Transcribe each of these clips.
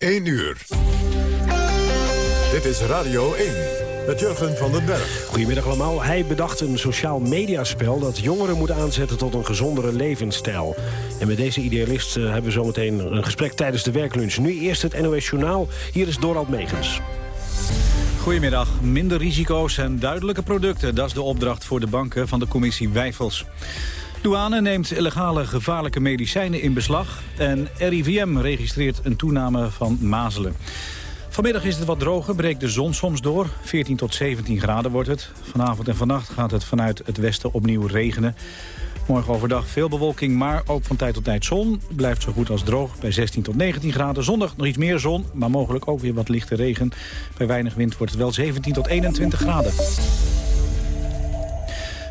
1 uur. Dit is Radio 1 met Jurgen van den Berg. Goedemiddag allemaal. Hij bedacht een sociaal mediaspel dat jongeren moet aanzetten tot een gezondere levensstijl. En met deze idealist eh, hebben we zometeen een gesprek tijdens de werklunch. Nu eerst het NOS Journaal. Hier is Dorald Megens. Goedemiddag. Minder risico's en duidelijke producten. Dat is de opdracht voor de banken van de commissie Wijfels. Douane neemt illegale gevaarlijke medicijnen in beslag... en RIVM registreert een toename van mazelen. Vanmiddag is het wat droger, breekt de zon soms door. 14 tot 17 graden wordt het. Vanavond en vannacht gaat het vanuit het westen opnieuw regenen. Morgen overdag veel bewolking, maar ook van tijd tot tijd zon. Blijft zo goed als droog bij 16 tot 19 graden. Zondag nog iets meer zon, maar mogelijk ook weer wat lichte regen. Bij weinig wind wordt het wel 17 tot 21 graden.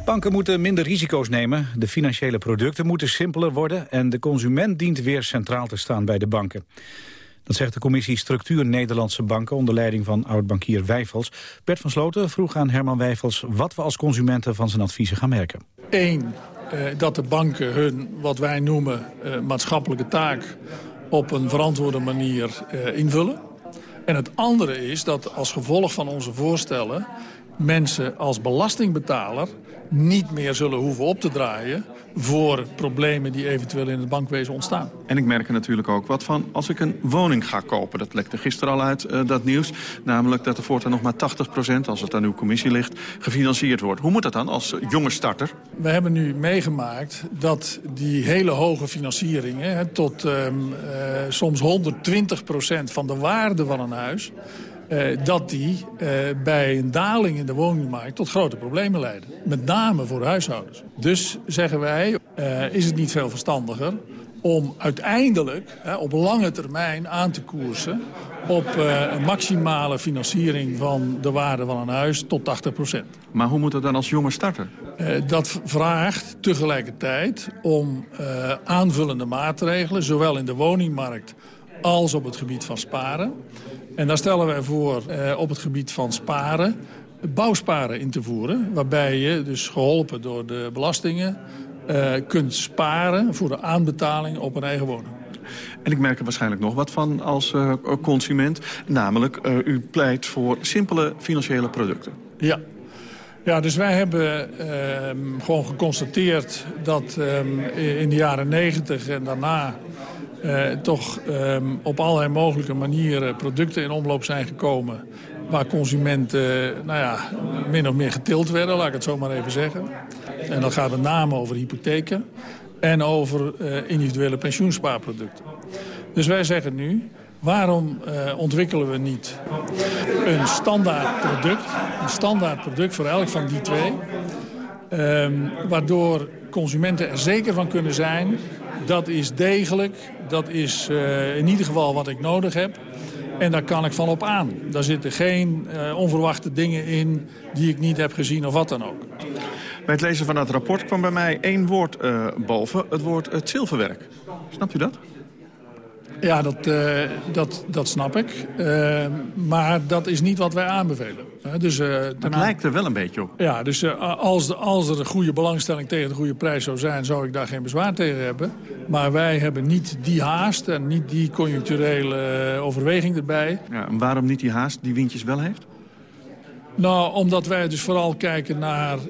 Banken moeten minder risico's nemen, de financiële producten moeten simpeler worden... en de consument dient weer centraal te staan bij de banken. Dat zegt de commissie Structuur Nederlandse Banken... onder leiding van oud-bankier Wijfels. Bert van Sloten vroeg aan Herman Wijfels... wat we als consumenten van zijn adviezen gaan merken. Eén, eh, dat de banken hun, wat wij noemen, eh, maatschappelijke taak... op een verantwoorde manier eh, invullen. En het andere is dat als gevolg van onze voorstellen... mensen als belastingbetaler niet meer zullen hoeven op te draaien voor problemen die eventueel in het bankwezen ontstaan. En ik merk er natuurlijk ook wat van als ik een woning ga kopen. Dat lekte gisteren al uit, uh, dat nieuws. Namelijk dat er voortaan nog maar 80% als het aan uw commissie ligt, gefinancierd wordt. Hoe moet dat dan als jonge starter? We hebben nu meegemaakt dat die hele hoge financieringen... tot um, uh, soms 120% van de waarde van een huis... Uh, dat die uh, bij een daling in de woningmarkt tot grote problemen leiden. Met name voor huishoudens. Dus zeggen wij, uh, is het niet veel verstandiger om uiteindelijk op lange termijn aan te koersen... op een maximale financiering van de waarde van een huis tot 80% Maar hoe moet dat dan als jonge starter? dat vraagt tegelijkertijd om aanvullende maatregelen... zowel in de woningmarkt als op het gebied van sparen... En daar stellen wij voor eh, op het gebied van sparen bouwsparen in te voeren. Waarbij je dus geholpen door de belastingen uh, kunt sparen voor de aanbetaling op een eigen woning. En ik merk er waarschijnlijk nog wat van als uh, consument. Namelijk, uh, u pleit voor simpele financiële producten. Ja. Ja, dus wij hebben uh, gewoon geconstateerd dat ehm, in de jaren negentig en daarna toch um, op allerlei mogelijke manieren producten in omloop zijn gekomen... waar consumenten nou ja, min of meer getild werden, laat ik het zo maar even zeggen. En dat gaat met name over hypotheken en over uh, individuele pensioenspaarproducten. Dus wij zeggen nu, waarom ontwikkelen we niet een standaard product... een standaard product voor elk van die twee... Um, waardoor consumenten er zeker van kunnen zijn dat is degelijk. Dat is uh, in ieder geval wat ik nodig heb. En daar kan ik van op aan. Daar zitten geen uh, onverwachte dingen in die ik niet heb gezien of wat dan ook. Bij het lezen van dat rapport kwam bij mij één woord uh, boven. Het woord het zilverwerk. Snapt u dat? Ja, dat, uh, dat, dat snap ik. Uh, maar dat is niet wat wij aanbevelen. Uh, dus, het lijkt er wel een beetje op. Ja, dus als, de, als er een goede belangstelling tegen de goede prijs zou zijn... zou ik daar geen bezwaar tegen hebben. Maar wij hebben niet die haast en niet die conjuncturele overweging erbij. Ja, en waarom niet die haast die Windjes wel heeft? Nou, omdat wij dus vooral kijken naar uh,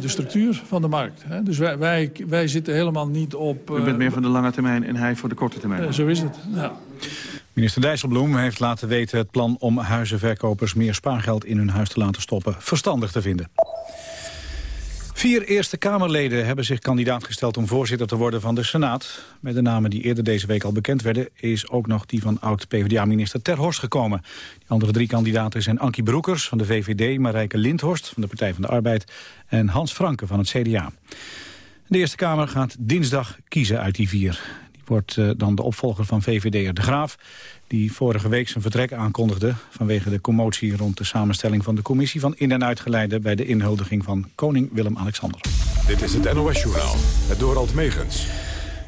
de structuur van de markt. Hè. Dus wij, wij, wij zitten helemaal niet op... Uh, U bent meer van de lange termijn en hij voor de korte termijn. Uh, zo is het, ja. Minister Dijsselbloem heeft laten weten het plan om huizenverkopers meer spaargeld in hun huis te laten stoppen verstandig te vinden. Vier Eerste Kamerleden hebben zich kandidaat gesteld om voorzitter te worden van de Senaat. Met de namen die eerder deze week al bekend werden... is ook nog die van oud-PVDA-minister Ter Horst gekomen. Die andere drie kandidaten zijn Ankie Broekers van de VVD... Marijke Lindhorst van de Partij van de Arbeid... en Hans Franke van het CDA. De Eerste Kamer gaat dinsdag kiezen uit die vier. Die wordt uh, dan de opvolger van VVD'er De Graaf die vorige week zijn vertrek aankondigde... vanwege de commotie rond de samenstelling van de commissie van in- en uitgeleide... bij de inhuldiging van koning Willem-Alexander. Dit is het NOS-journaal, het Dorald Megens.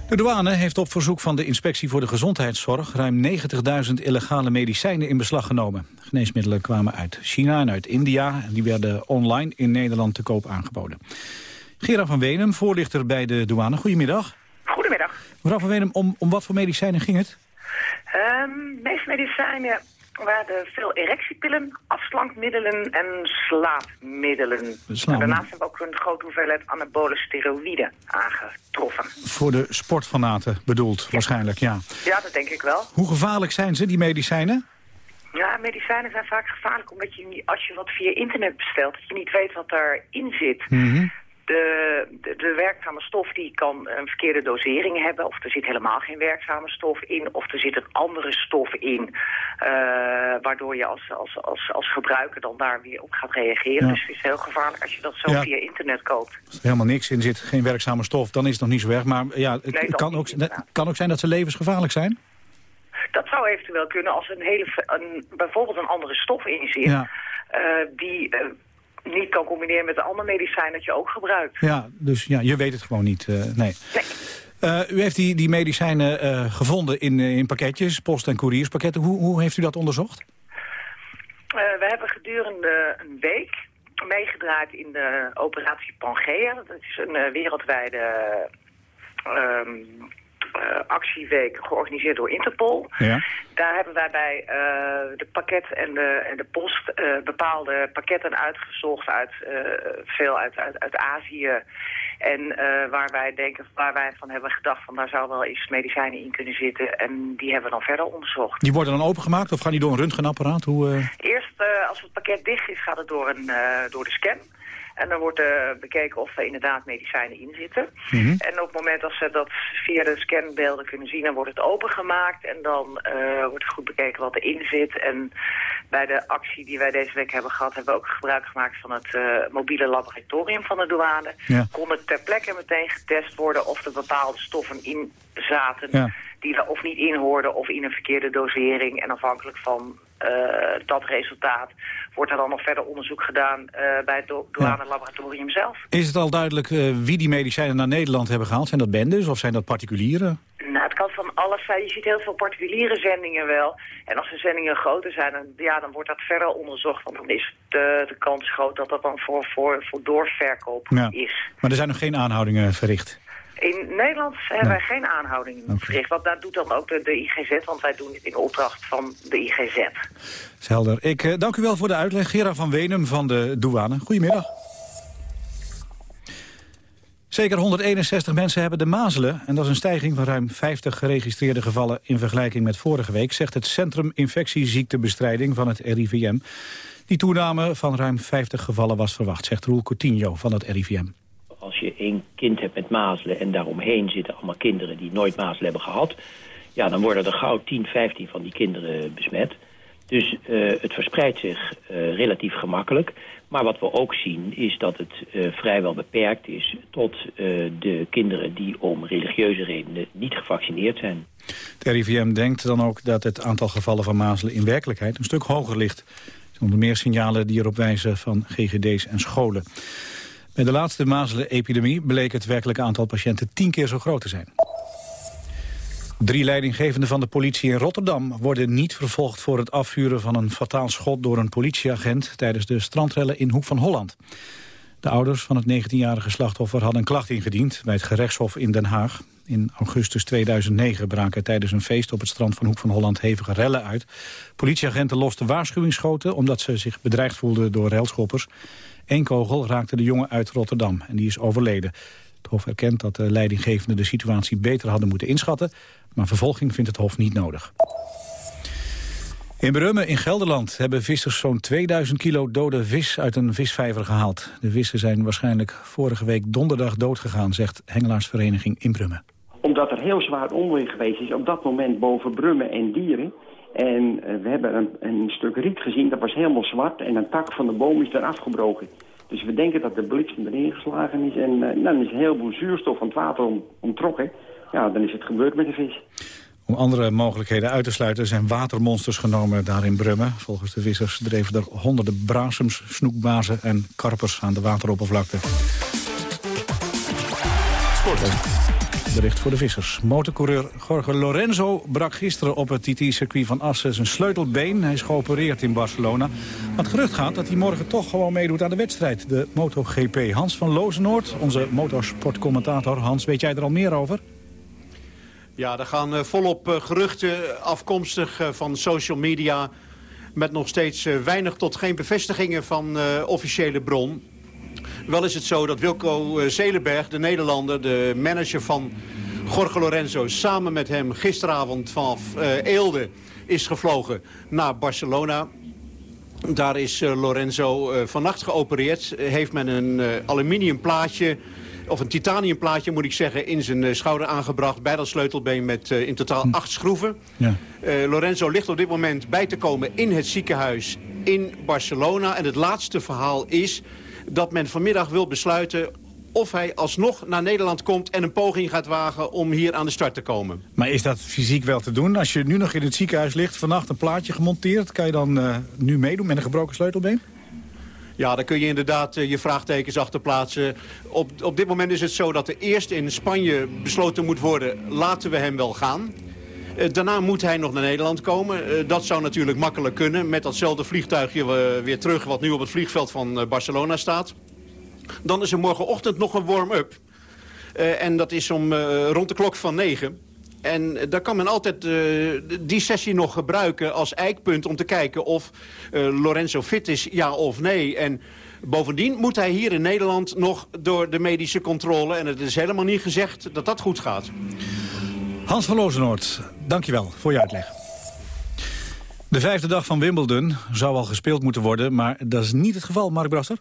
De douane heeft op verzoek van de Inspectie voor de Gezondheidszorg... ruim 90.000 illegale medicijnen in beslag genomen. Geneesmiddelen kwamen uit China en uit India... en die werden online in Nederland te koop aangeboden. Gerard van Wenem, voorlichter bij de douane. Goedemiddag. Goedemiddag. Mevrouw van Wenem, om, om wat voor medicijnen ging het? Um, meeste medicijnen waren veel erectiepillen, afslankmiddelen en slaapmiddelen. daarnaast hebben we ook een grote hoeveelheid anabole steroïden aangetroffen. Voor de sportfanaten bedoeld, waarschijnlijk, ja. Ja, dat denk ik wel. Hoe gevaarlijk zijn ze, die medicijnen? Ja, medicijnen zijn vaak gevaarlijk omdat je, als je wat via internet bestelt, dat je niet weet wat daarin zit. Mm de, de, de, werkzame stof die kan een verkeerde dosering hebben... of er zit helemaal geen werkzame stof in... of er zit een andere stof in... Uh, waardoor je als, als, als, als gebruiker dan daar weer op gaat reageren. Dus het is heel gevaarlijk als je dat zo via internet koopt. Als er helemaal niks in zit, geen werkzame stof, dan is het nog niet zo erg. Maar ja, het kan, ook, kan ook zijn dat ze levensgevaarlijk zijn? Dat zou eventueel kunnen als een hele, een, bijvoorbeeld een andere stof in zit... Ja. Uh, die uh, niet kan combineren met een ander medicijn dat je ook gebruikt. Ja, dus ja, je weet het gewoon niet. Uh, nee. nee. Uh, u heeft die, die medicijnen uh, gevonden in, in pakketjes, post- en courierspakketten. Hoe, hoe heeft u dat onderzocht? we hebben gedurende een week meegedraaid in de operatie Pangea. Dat is een wereldwijde ehm, actieweek georganiseerd door Interpol. Ja. Daar hebben wij bij uh, de pakket en de, en de post uh, bepaalde pakketten uitgezocht uit veel uit, uit, uit Azië. En waar wij denken, waar wij van hebben gedacht van daar zou wel eens medicijnen in kunnen zitten. En die hebben we dan verder onderzocht. Die worden dan opengemaakt of gaan die door een röntgenapparaat? Hoe, Eerst als het pakket dicht is gaat het door, een, door de scan. En dan wordt er bekeken of er inderdaad medicijnen in zitten. Mhm. En op het moment dat ze dat via de scanbeelden kunnen zien, dan wordt het opengemaakt. En dan uh, wordt goed bekeken wat erin zit. En bij de actie die wij deze week hebben gehad, hebben we ook gebruik gemaakt van het uh, mobiele laboratorium van de douane. Ja. Kon het ter plekke meteen getest worden of er bepaalde stoffen in zaten. Die er of niet in hoorden of in een verkeerde dosering. En afhankelijk van uh, dat resultaat wordt er dan nog verder onderzoek gedaan uh, bij het douane-laboratorium zelf. Is het al duidelijk uh, wie die medicijnen naar Nederland hebben gehaald? Zijn dat bendes of zijn dat particulieren? Nou, het kan van alles zijn. Je ziet heel veel particuliere zendingen wel. En als de zendingen groter zijn, dan, ja, dan wordt dat verder onderzocht. Want dan is de, de kans groot dat dat dan voor, voor, voor doorverkoop ja. is. Maar er zijn nog geen aanhoudingen verricht? In Nederland hebben wij geen aanhouding verricht. Want daar doet dan ook de, de, IGZ, want wij doen het in opdracht van de IGZ. Is helder. Ik uh, dank u wel voor de uitleg. Gerard van Wenum van de douane. Goedemiddag. Zeker 161 mensen hebben de mazelen. En dat is een stijging van ruim 50 geregistreerde gevallen... in vergelijking met vorige week, zegt het Centrum Infectieziektebestrijding van het RIVM. Die toename van ruim 50 gevallen was verwacht, zegt Roel Coutinho van het RIVM als je één kind hebt met mazelen en daaromheen zitten allemaal kinderen die nooit mazelen hebben gehad... ja, dan worden er gauw 10, 15 van die kinderen besmet. Dus uh, het verspreidt zich uh, relatief gemakkelijk. Maar wat we ook zien is dat het uh, vrijwel beperkt is tot de kinderen die om religieuze redenen niet gevaccineerd zijn. Het RIVM denkt dan ook dat het aantal gevallen van mazelen in werkelijkheid een stuk hoger ligt. Onder meer signalen die erop wijzen van GGD's en scholen. Bij de laatste mazelenepidemie bleek het werkelijke aantal patiënten tien keer zo groot te zijn. Drie leidinggevenden van de politie in Rotterdam worden niet vervolgd voor het afvuren van een fataal schot door een politieagent tijdens de strandrellen in Hoek van Holland. De ouders van het 19-jarige slachtoffer hadden een klacht ingediend bij het gerechtshof in Den Haag. In augustus 2009 braken tijdens een feest op het strand van Hoek van Holland hevige rellen uit. Politieagenten losten waarschuwingsschoten omdat ze zich bedreigd voelden door relschoppers. Eén kogel raakte de jongen uit Rotterdam en die is overleden. Het Hof erkent dat de leidinggevenden de situatie beter hadden moeten inschatten... maar vervolging vindt het Hof niet nodig. In Brummen in Gelderland hebben vissers zo'n 2000 kilo dode vis uit een visvijver gehaald. De vissen zijn waarschijnlijk vorige week donderdag doodgegaan, zegt Hengelaarsvereniging in Brummen. Omdat er heel zwaar onweer geweest is op dat moment boven Brummen en Dieren... En uh, we hebben een, een, stuk riet gezien, dat was helemaal zwart. En een tak van de boom is eraf gebroken. Dus we denken dat de bliksem erin geslagen is. En uh, dan is een heleboel zuurstof van het water om, ontrokken. Ja, dan is het gebeurd met de vis. Om andere mogelijkheden uit te sluiten zijn watermonsters genomen daar in Brummen. Volgens de vissers dreven er honderden brasems, snoekbazen en karpers aan de wateroppervlakte. Sport bericht voor de vissers. Motorcoureur Jorge Lorenzo brak gisteren op het TT-circuit van Assen zijn sleutelbeen. Hij is geopereerd in Barcelona. Maar het gerucht gaat dat hij morgen toch gewoon meedoet aan de wedstrijd. De MotoGP. Hans van Lozenoord, onze motorsportcommentator. Hans, weet jij er al meer over? Ja, er gaan volop geruchten afkomstig van social media... met nog steeds weinig tot geen bevestigingen van officiële bron. Wel is het zo dat Wilco Zelenberg, de Nederlander, de manager van Jorge Lorenzo... samen met hem gisteravond vanaf Eelde is gevlogen naar Barcelona. Daar is uh, Lorenzo vannacht geopereerd. heeft men een aluminium plaatje, of een titanium plaatje moet ik zeggen... in zijn schouder aangebracht bij dat sleutelbeen met in totaal hm. acht schroeven. Ja. Lorenzo ligt op dit moment bij te komen in het ziekenhuis in Barcelona. En het laatste verhaal is dat men vanmiddag wil besluiten of hij alsnog naar Nederland komt en een poging gaat wagen om hier aan de start te komen. Maar is dat fysiek wel te doen? Als je nu nog in het ziekenhuis ligt, vannacht een plaatje gemonteerd... kan je dan uh, nu meedoen met een gebroken sleutelbeen? Ja, dan kun je inderdaad uh, je vraagtekens achterplaatsen. Op, op dit moment is het zo dat er eerst in Spanje besloten moet worden... laten we hem wel gaan. Uh, daarna moet hij nog naar Nederland komen. dat zou natuurlijk makkelijk kunnen met datzelfde vliegtuigje weer terug... wat nu op het vliegveld van Barcelona staat. Dan is er morgenochtend nog een warm-up. En dat is om rond de klok van negen. En daar kan men altijd die sessie nog gebruiken als eikpunt... om te kijken of Lorenzo fit is, ja of nee. En bovendien moet hij hier in Nederland nog door de medische controle... en het is helemaal niet gezegd dat dat goed gaat. Hans van Lozenoord, dankjewel voor je uitleg. De vijfde dag van Wimbledon zou al gespeeld moeten worden... maar dat is niet het geval, Mark Brasser.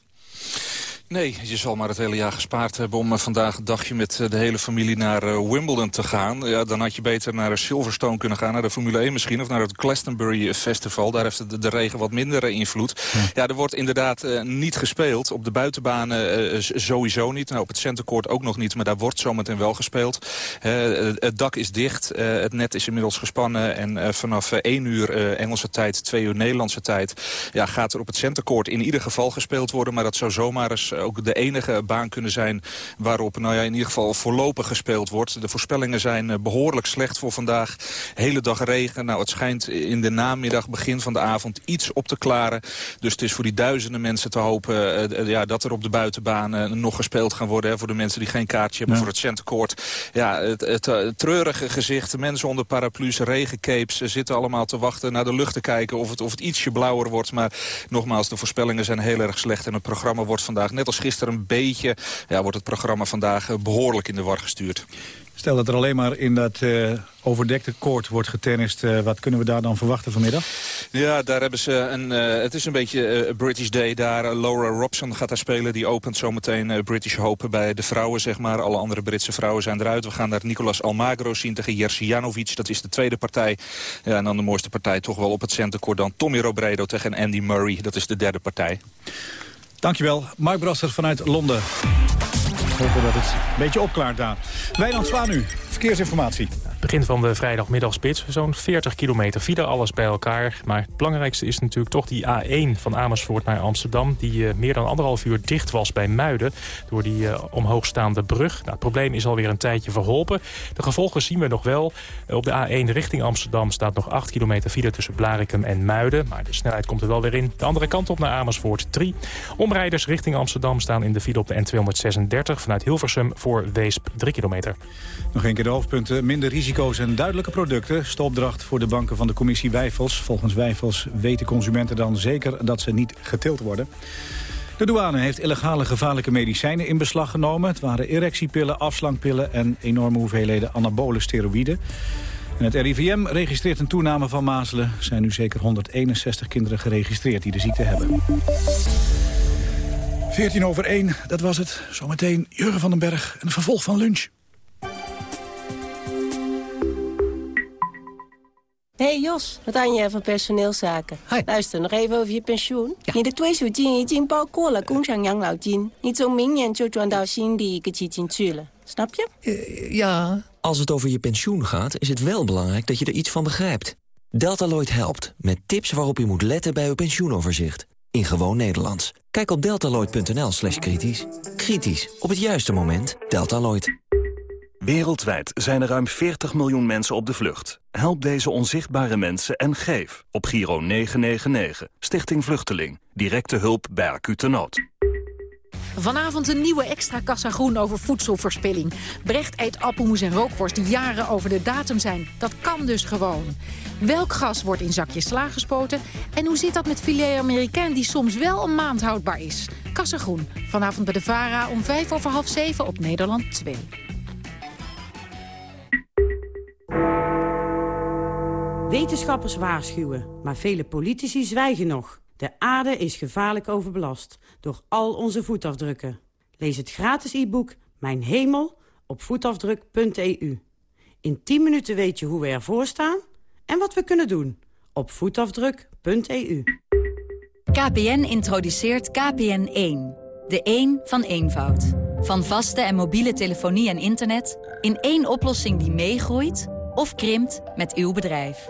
Nee, je zal maar het hele jaar gespaard hebben om eh, vandaag een dagje met eh, de hele familie naar uh, Wimbledon te gaan. Ja, dan had je beter naar Silverstone kunnen gaan, naar de Formule 1 misschien, of naar het Glastonbury Festival. Daar heeft de, regen wat minder invloed. Ja. er wordt inderdaad uh, niet gespeeld. Op de buitenbanen sowieso niet. Nou, op het centercourt ook nog niet, maar daar wordt zometeen wel gespeeld. het dak is dicht, het net is inmiddels gespannen en vanaf 1 uur Engelse tijd, 2 uur Nederlandse tijd, ja, gaat er op het centercourt in ieder geval gespeeld worden. Maar dat zou zomaar eens ook de enige baan kunnen zijn waarop nou ja, in ieder geval voorlopig gespeeld wordt. De voorspellingen zijn eh, behoorlijk slecht voor vandaag. Hele dag regen. Nou, het schijnt in de namiddag, begin van de avond, iets op te klaren. Dus het is voor die duizenden mensen te hopen uh, ja, dat er op de buitenbaan nog gespeeld gaan worden. Hè, voor de mensen die geen kaartje hebben voor het centercourt. Ja, het, het, treurige gezicht. Mensen onder paraplu's, regencapes zitten allemaal te wachten naar de lucht te kijken of het, of het ietsje blauwer wordt. Maar nogmaals, de voorspellingen zijn heel erg slecht. En het programma wordt vandaag net als gisteren een beetje... Ja, wordt het programma vandaag eh, behoorlijk in de war gestuurd. Stel dat er alleen maar in dat uh, overdekte koord wordt getennist. Uh, wat kunnen we daar dan verwachten vanmiddag? Ja, daar hebben ze een... Uh, het is een beetje British Day daar. Laura Robson gaat daar spelen. Die opent zometeen British Hope bij de vrouwen, zeg maar. Alle andere Britse vrouwen zijn eruit. We gaan daar Nicolas Almagro zien tegen Jerzy Janovic. Dat is de tweede partij. Ja, en dan de mooiste partij toch wel op het centercourt. Dan Tommy Robredo tegen Andy Murray. Dat is de derde partij. Dankjewel. Mark Brasser vanuit Londen. Hopen dat het een beetje opklaart daar. Wijnand Zwaan nu, verkeersinformatie. Begin van de vrijdagmiddagspits. Zo'n 40 kilometer file, alles bij elkaar. Maar het belangrijkste is natuurlijk toch die A1 van Amersfoort naar Amsterdam... die uh, meer dan anderhalf uur dicht was bij Muiden... door die uh, omhoogstaande brug. Nou, het probleem is alweer een tijdje verholpen. De gevolgen zien we nog wel. Uh, op de A1 richting Amsterdam staat nog 8 kilometer file... tussen Blarikum en Muiden. Maar de snelheid komt er wel weer in. De andere kant op naar Amersfoort 3. Omrijders richting Amsterdam staan in de file op de N236... vanuit Hilversum voor Weesp 3 kilometer. Nog een keer hoofdpunten. Minder risico's en duidelijke producten. Stopdracht voor de banken van de commissie Wijfels. Volgens Wijfels weten consumenten dan zeker dat ze niet getild worden. De douane heeft illegale gevaarlijke medicijnen in beslag genomen. Het waren erectiepillen, afslankpillen en enorme hoeveelheden anabole steroïden. En het RIVM registreert een toename van mazelen. Er zijn nu zeker 161 kinderen geregistreerd die de ziekte hebben. 14 over 1, dat was het. Zometeen Jurgen van den Berg en het vervolg van lunch. hey Jos, wat aan je van personeelszaken? Hi. Luister, nog even over je pensioen. Ja. 你的退休金已经包括了工厂养老金，你从明年就转到新的一个基金去了。Snap je? Uh, ja. Als het over je pensioen gaat, is het wel belangrijk dat je er iets van begrijpt. Deltaloid helpt, met tips waarop u moet letten bij uw pensioenoverzicht. In gewoon Nederlands. Kijk op deltaloid.nl slash kritisch. Kritisch, op het juiste moment. Deltaloid. Wereldwijd zijn er ruim 40 miljoen mensen op de vlucht. Help deze onzichtbare mensen en geef op Giro 999. Stichting Vluchteling. Directe hulp bij acute nood. Vanavond een nieuwe extra kassa groen over voedselverspilling. Brecht eet appelmoes en rookworst die jaren over de datum zijn. Dat kan dus gewoon. Welk gas wordt in zakjes sla gespoten? En hoe zit dat met filet Amerikaan die soms wel een maand houdbaar is? Kassa groen. Vanavond bij de VARA om vijf over half zeven op Nederland 2. Wetenschappers waarschuwen, maar vele politici zwijgen nog. De aarde is gevaarlijk overbelast door al onze voetafdrukken. Lees het gratis e-book Mijn Hemel op voetafdruk.eu. In 10 minuten weet je hoe we ervoor staan en wat we kunnen doen op voetafdruk.eu. KPN introduceert KPN1. De 1 van eenvoud. Van vaste en mobiele telefonie en internet... in één oplossing die meegroeit of krimpt met uw bedrijf.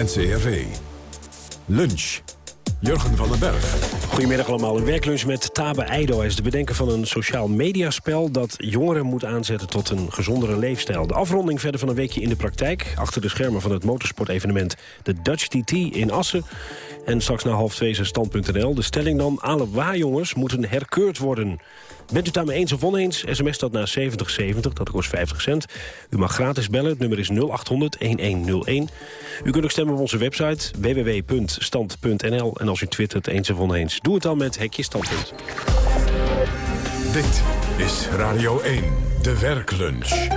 NCRV. Lunch. Jurgen van den Berg. Goedemiddag allemaal. Een werklunch met Tabe Eido. Hij is de bedenker van een sociaal mediaspel... dat jongeren moet aanzetten tot een gezondere leefstijl. De afronding verder van een weekje in de praktijk. Achter de schermen van het motorsportevenement de Dutch TT in Assen. En straks na half twee zijn stand.nl. De stelling dan, alle waarjongens moeten herkeurd worden. Bent u het daarmee eens of oneens? SMS dat naar 7070, dat kost 50 cent. U mag gratis bellen, het nummer is 0800-1101. U kunt ook stemmen op onze website www.stand.nl. En als u twittert eens of oneens, doe het dan met Hekje Standpunt. Dit is Radio 1, de werklunch.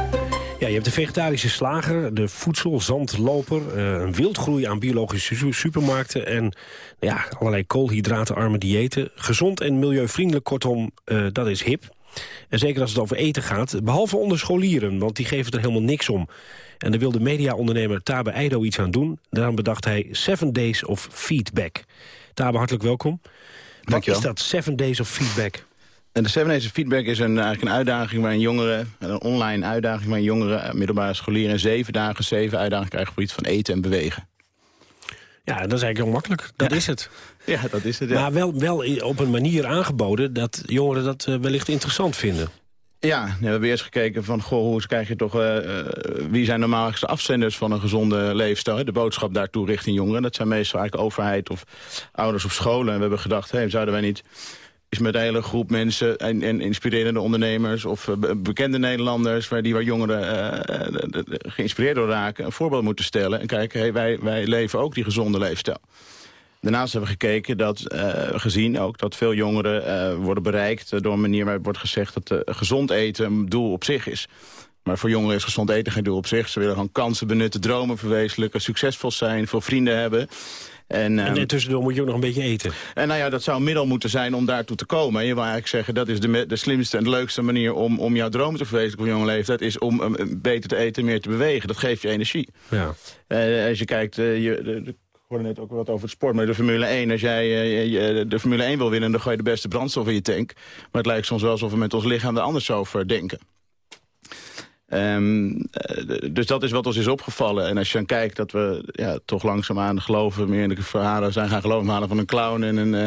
Ja, je hebt de vegetarische slager, de voedselzandloper... Uh, een wildgroei aan biologische supermarkten... en ja, allerlei koolhydratenarme diëten. Gezond en milieuvriendelijk, kortom, uh, dat is hip. En zeker als het over eten gaat, behalve onder scholieren... want die geven er helemaal niks om. En daar wil de mediaondernemer Tabe Eido iets aan doen. Daarom bedacht hij Seven Days of Feedback. Tabe, hartelijk welkom. Wat is dat, Seven Days of Feedback? En de Seven Days Feedback is een, eigenlijk een uitdaging waarin jongeren... een online uitdaging waarin jongeren, eh, middelbare scholieren... zeven dagen zeven uitdagingen krijgen op het gebied van eten en bewegen. Ja, dat is eigenlijk heel makkelijk. Dat is het. Ja, dat is het. Ja. Maar wel, wel op een manier aangeboden dat jongeren dat uh, wellicht interessant vinden. Ja, we hebben eerst gekeken van, goh, hoe krijg je toch, uh, wie zijn normaal de afzenders van een gezonde leefstijl? De boodschap daartoe richting jongeren. Dat zijn meestal eigenlijk overheid of ouders of scholen. En we hebben gedacht, hey, zouden wij niet is met een hele groep mensen en, en inspirerende ondernemers... of uh, bekende Nederlanders waar, die waar jongeren uh, geïnspireerd door raken... een voorbeeld moeten stellen en kijken, hey, wij, wij leven ook die gezonde leefstijl. Daarnaast hebben we gekeken dat, gezien ook dat veel jongeren worden bereikt... door een manier waar wordt gezegd dat gezond eten een doel op zich is. Maar voor jongeren is gezond eten geen doel op zich. Ze willen gewoon kansen benutten, dromen verwezenlijken, succesvol zijn, veel vrienden hebben... En, um, en tussendoor moet je ook nog een beetje eten. En nou ja, dat zou een middel moeten zijn om daartoe te komen. En je wil eigenlijk zeggen, dat is de, de slimste en de leukste manier... om, om jouw droom te verwezenlijken op jonge leeftijd... is om um, beter te eten, meer te bewegen. Dat geeft je energie. Ja. Uh, als je kijkt, uh, je, de, de, ik hoorde net ook wat over het sport, maar de Formule 1. Als jij uh, de Formule 1 wil winnen, dan gooi je de beste brandstof in je tank. Maar het lijkt soms wel alsof we met ons lichaam er anders over denken. Um, dus dat is wat ons is opgevallen. En als je dan kijkt dat we ja, toch langzaamaan geloven... meer in de verhalen zijn gaan geloven halen van een clown... en een, uh,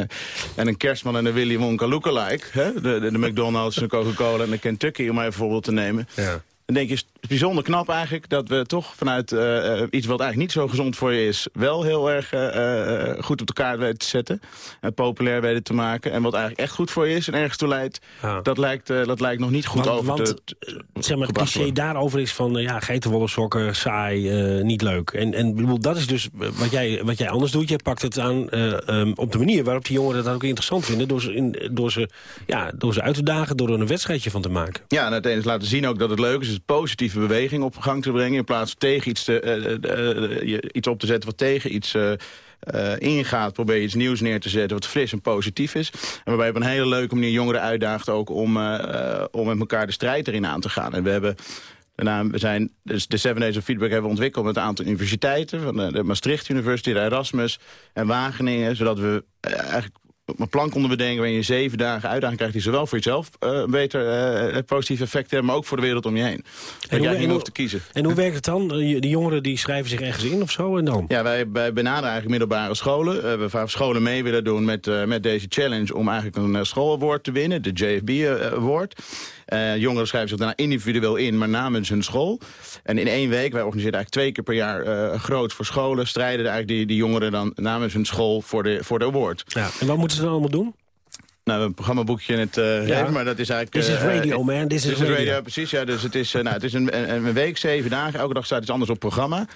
en een kerstman en een Willy Wonka lookalike. Hè? De, de, de McDonald's, de Coca-Cola en de Kentucky, om maar even voorbeeld te nemen. Ja. Dan denk je, is bijzonder knap eigenlijk dat we toch vanuit uh, iets wat eigenlijk niet zo gezond voor je is... wel heel erg uh, goed op de kaart weten te zetten. En populair weten te maken. En wat eigenlijk echt goed voor je is en ergens toe leidt... Dat, lijkt, dat lijkt nog niet goed want, over want, te, zeg maar, Het cliché daarover is van ja, geitenwolle sokken, saai, niet leuk. En, en bedoel, dat is dus wat jij, wat jij anders doet. Je pakt het aan um, op de manier waarop die jongeren dat ook interessant vinden... door ze, in, door ze, ja, door ze uit te dagen, door er een wedstrijdje van te maken. Ja, en uiteindelijk laten zien ook dat het leuk is beweging op gang te brengen... in plaats van tegen iets, te, uh, iets op te zetten wat tegen iets... ingaat, probeer je iets nieuws neer te zetten... wat fris en positief is. En waarbij op een hele leuke manier jongeren uitdaagt... ook om, om met elkaar de strijd erin aan te gaan. En we hebben Daarna, we zijn dus de Seven Days of Feedback hebben we ontwikkeld met een aantal universiteiten. Van de, Maastricht University, de Erasmus en Wageningen. Zodat we eigenlijk een plan konden bedenken... waarin je zeven dagen uitdaging krijgt... die zowel voor jezelf uh, een beter uh, positief effect hebben... maar ook voor de wereld om je heen. En hoe, niet hoeft te kiezen. En hoe werkt het dan? Die jongeren die schrijven zich ergens in of zo en dan? Ja, wij, wij benaderen eigenlijk middelbare scholen. we gaan scholen mee willen doen met, met deze challenge... om eigenlijk een schoolwoord te winnen, de JFB-award. jongeren schrijven zich daarna individueel in, maar namens hun school. En in één week, wij organiseren eigenlijk twee keer per jaar groot voor scholen... strijden eigenlijk die, die jongeren dan namens hun school voor de, voor de award. Ja. En wat moeten ze dan allemaal doen? Nou, een programmaboekje in het uh, ja. maar dat is eigenlijk... This is radio, man. This is radio. radio. Precies, ja. Dus het is, uh, nou, het is een, een, week, zeven dagen. Elke dag staat iets anders op programma. Uh,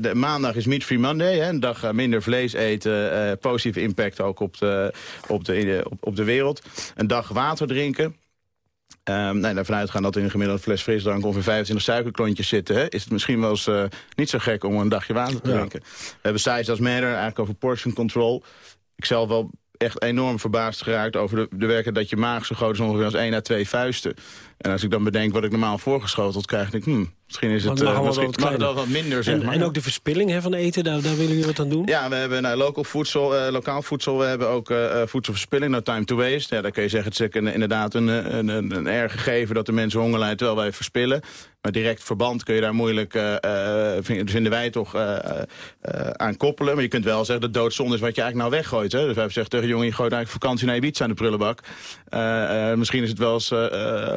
de, maandag is Meat Free Monday. Hè, een dag minder vlees eten. positieve impact ook op de, op, de, op, op de wereld. Een dag water drinken. Um, nee, daarvan uitgaan dat in een gemiddelde fles frisdrank ongeveer 25 suikerklontjes zitten... Hè, is het misschien wel eens uh, niet zo gek om een dagje water te drinken. We hebben Size as Matter, eigenlijk over portion control. Ik zelf wel echt enorm verbaasd geraakt over de, de werken dat je maag zo groot is ongeveer als 1 à 2 vuisten. En als ik dan bedenk wat ik normaal voorgeschoteld krijg, denk ik, hmm, misschien is het uh, misschien mag het wat minder. Zeg en, maar. en ook de verspilling hè, van eten, daar, daar willen jullie wat aan doen? Ja, we hebben nou, local voedsel, uh, lokaal voedsel, we hebben ook uh, voedselverspilling, no time to waste. Ja, daar kun je zeggen, het is inderdaad een, een, een, een erg gegeven dat de mensen honger lijden terwijl wij verspillen. Maar direct verband kun je daar moeilijk, vinden wij toch, aan koppelen. Maar je kunt wel zeggen, dat doodzonde is wat je eigenlijk nou weggooit. Hè? Dus wij hebben gezegd tegen jongen, je gooit eigenlijk vakantie naar Ibiza aan de prullenbak. misschien is het wel eens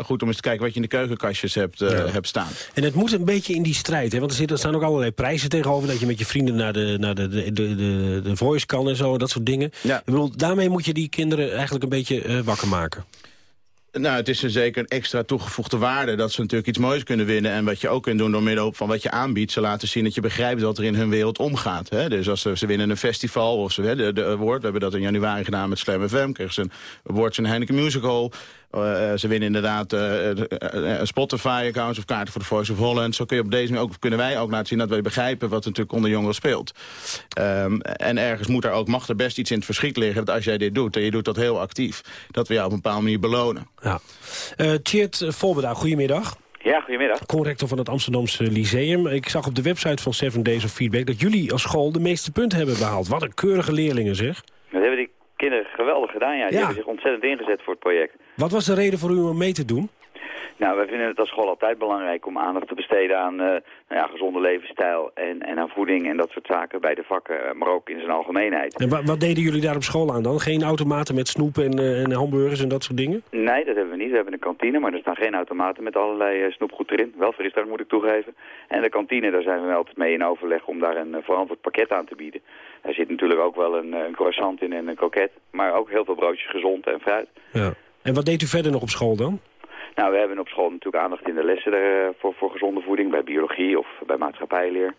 goed om eens te kijken wat je in de keukenkastjes hebt, hebt staan. En het moet een beetje in die strijd, hè? want er, zitten, er staan ook allerlei prijzen tegenover. Dat je met je vrienden naar de, naar de, de, de, de, de voice kan en zo, dat soort dingen. Ja. Ik bedoel, daarmee moet je die kinderen eigenlijk een beetje wakker maken. Nou, het is zeker een extra toegevoegde waarde dat ze natuurlijk iets moois kunnen winnen. En wat je ook kunt doen door middel van wat je aanbiedt. Ze laten zien dat je begrijpt wat er in hun wereld omgaat. Hè? Dus als ze, ze winnen een festival of ze, de, de award. We hebben dat in januari gedaan met Slam FM. Kregen ze een award in Heineken Musical. Uh, ze winnen inderdaad uh, Spotify-accounts of kaarten voor de Voice of Holland. Zo kun je op deze manier ook, kunnen wij ook laten zien dat wij begrijpen wat natuurlijk onder jongeren speelt. Um, en ergens moet er ook, mag er best iets in het verschiet liggen dat als jij dit doet, en je doet dat heel actief, dat we jou op een bepaalde manier belonen. Ja. Uh, Tjeerd Volberda, goedemiddag. Ja, goedemiddag. Corrector van het Amsterdamse Lyceum. Ik zag op de website van Seven Days of Feedback dat jullie als school de meeste punten hebben behaald. Wat een keurige leerlingen zeg. Dat hebben die kinderen geweldig gedaan, ja. Die hebben zich ontzettend ingezet voor het project. Wat was de reden voor u om mee te doen? Nou, wij vinden het als school altijd belangrijk om aandacht te besteden aan uh, nou ja, gezonde levensstijl en, en aan voeding en dat soort zaken bij de vakken, eh, maar ook in zijn algemeenheid. En wat, wat deden jullie daar op school aan dan? Geen automaten met snoep en, uh, en hamburgers en dat soort dingen? Nee, dat hebben we niet. We hebben een kantine, maar er staan geen automaten met allerlei snoepgoed erin. Wel frisdrank moet ik toegeven. En de kantine, daar zijn we altijd mee in overleg om daar een verantwoord pakket aan te bieden. Er zit natuurlijk ook wel een, een croissant in en een kroket, maar ook heel veel broodjes gezond en fruit. Ja. En wat deed u verder nog op school dan? Nou, we hebben op school natuurlijk aandacht in de lessen er, voor, voor gezonde voeding, bij biologie of bij maatschappijleer.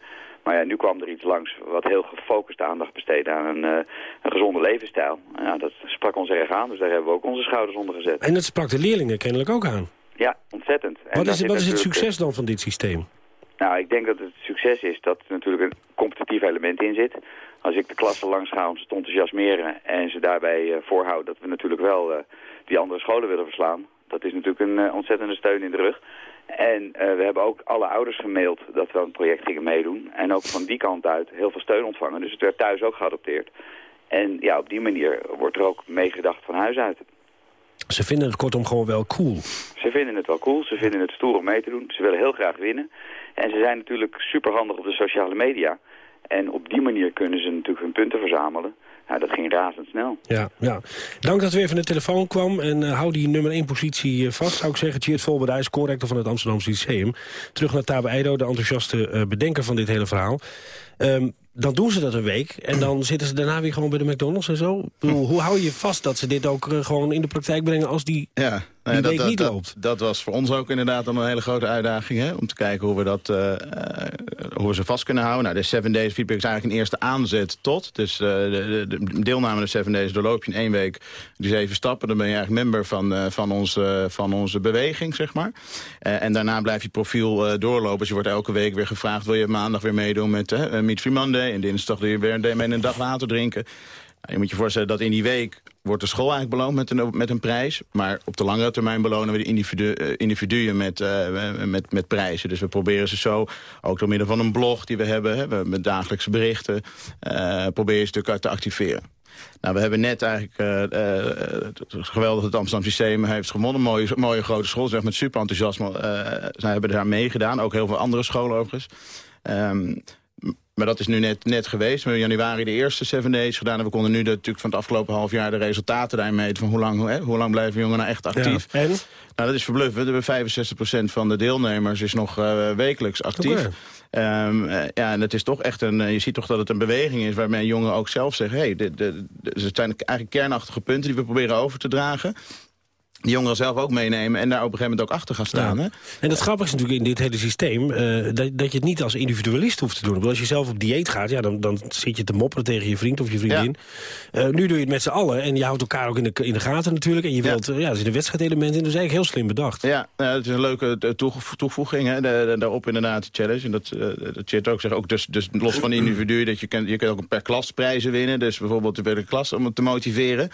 Maar ja, nu kwam er iets langs wat heel gefocust aandacht besteedde aan een, uh, een gezonde levensstijl. Ja, dat sprak ons erg aan, dus daar hebben we ook onze schouders onder gezet. En dat sprak de leerlingen kennelijk ook aan? Ja, ontzettend. En wat is, wat is het succes dan van dit systeem? Nou, ik denk dat het succes is dat er natuurlijk een competitief element in zit. Als ik de klasse langs ga om ze te enthousiasmeren en ze daarbij uh, voorhoud dat we natuurlijk wel uh, die andere scholen willen verslaan, dat is natuurlijk een uh, ontzettende steun in de rug. En uh, we hebben ook alle ouders gemaild dat we aan het project gingen meedoen. En ook van die kant uit heel veel steun ontvangen. Dus het werd thuis ook geadopteerd. En ja, op die manier wordt er ook meegedacht van huis uit. Ze vinden het kortom gewoon wel cool. Ze vinden het wel cool. Ze vinden het stoer om mee te doen. Ze willen heel graag winnen. En ze zijn natuurlijk superhandig op de sociale media. En op die manier kunnen ze natuurlijk hun punten verzamelen. Nou, dat ging razendsnel. Ja, ja. Dank dat u even de telefoon kwam. En uh, hou die nummer 1 positie uh, vast, zou ik zeggen. Tjeerd Volberijs, corrector van het Amsterdamse Lyceum. Terug naar Tabe Eido, de enthousiaste uh, bedenker van dit hele verhaal. Um, dan doen ze dat een week en dan zitten ze daarna weer gewoon bij de McDonald's en zo. Bedoel, hoe hou je vast dat ze dit ook gewoon in de praktijk brengen als die, ja, ja, die dat, week dat, niet dat, loopt? Dat was voor ons ook inderdaad een hele grote uitdaging. Hè? Om te kijken hoe we, dat, uh, hoe we ze vast kunnen houden. Nou, de 7 Days Feedback is eigenlijk een eerste aanzet tot. Dus uh, de, de, deelname aan de 7 Days doorloop je in één week die zeven stappen. Dan ben je eigenlijk member van, uh, van, onze, van onze beweging, zeg maar. en daarna blijf je profiel doorlopen. Dus je wordt elke week weer gevraagd, wil je maandag weer meedoen met Meet Free Monday? En dinsdag weer een dag water drinken. Nou, je moet je voorstellen dat in die week wordt de school eigenlijk beloond met een, met een prijs. Maar op de langere termijn belonen we de individu, uh, individuen met, uh, met, met prijzen. Dus we proberen ze zo, ook door middel van een blog die we hebben... Hè, met dagelijkse berichten, uh, proberen ze natuurlijk te activeren. Nou, we hebben net eigenlijk uh, uh, het geweldig het Amsterdam systeem heeft gewonnen. Mooie, mooie grote school, zeg met super enthousiasme. Zij hebben daar meegedaan, ook heel veel andere scholen overigens. Um, maar dat is nu net, net geweest. We hebben in januari de eerste Seven Days gedaan. En we konden nu de, natuurlijk van het afgelopen half jaar de resultaten daarin meten. Van hoe lang, hè, hoe lang blijven jongeren nou echt actief. Ja. En? Nou, dat is verbluffend. We hebben 65% van de deelnemers is nog uh, wekelijks actief. Okay. Um, uh, ja, en het is toch echt een. Uh, je ziet toch dat het een beweging is waarmee jongeren ook zelf zeggen: hé, hey, het zijn eigenlijk kernachtige punten die we proberen over te dragen de jongeren zelf ook meenemen en daar op een gegeven moment ook achter gaan staan. Ja. Hè? En het grappige is natuurlijk in dit hele systeem... Uh, dat, dat je het niet als individualist hoeft te doen. Want als je zelf op dieet gaat, ja, dan, dan zit je te mopperen tegen je vriend of je vriendin. Ja. Uh, nu doe je het met z'n allen en je houdt elkaar ook in de, in de gaten natuurlijk. En je wilt, ja, uh, ja er zit een wedstrijdelement in, dus eigenlijk heel slim bedacht. Ja, het is een leuke toevoeging, hè? De, de, daarop inderdaad de challenge. En dat, dat Chit ook zegt, ook dus, dus los van individu, dat je kunt, je kunt ook per klas prijzen winnen. Dus bijvoorbeeld de klas om het te motiveren.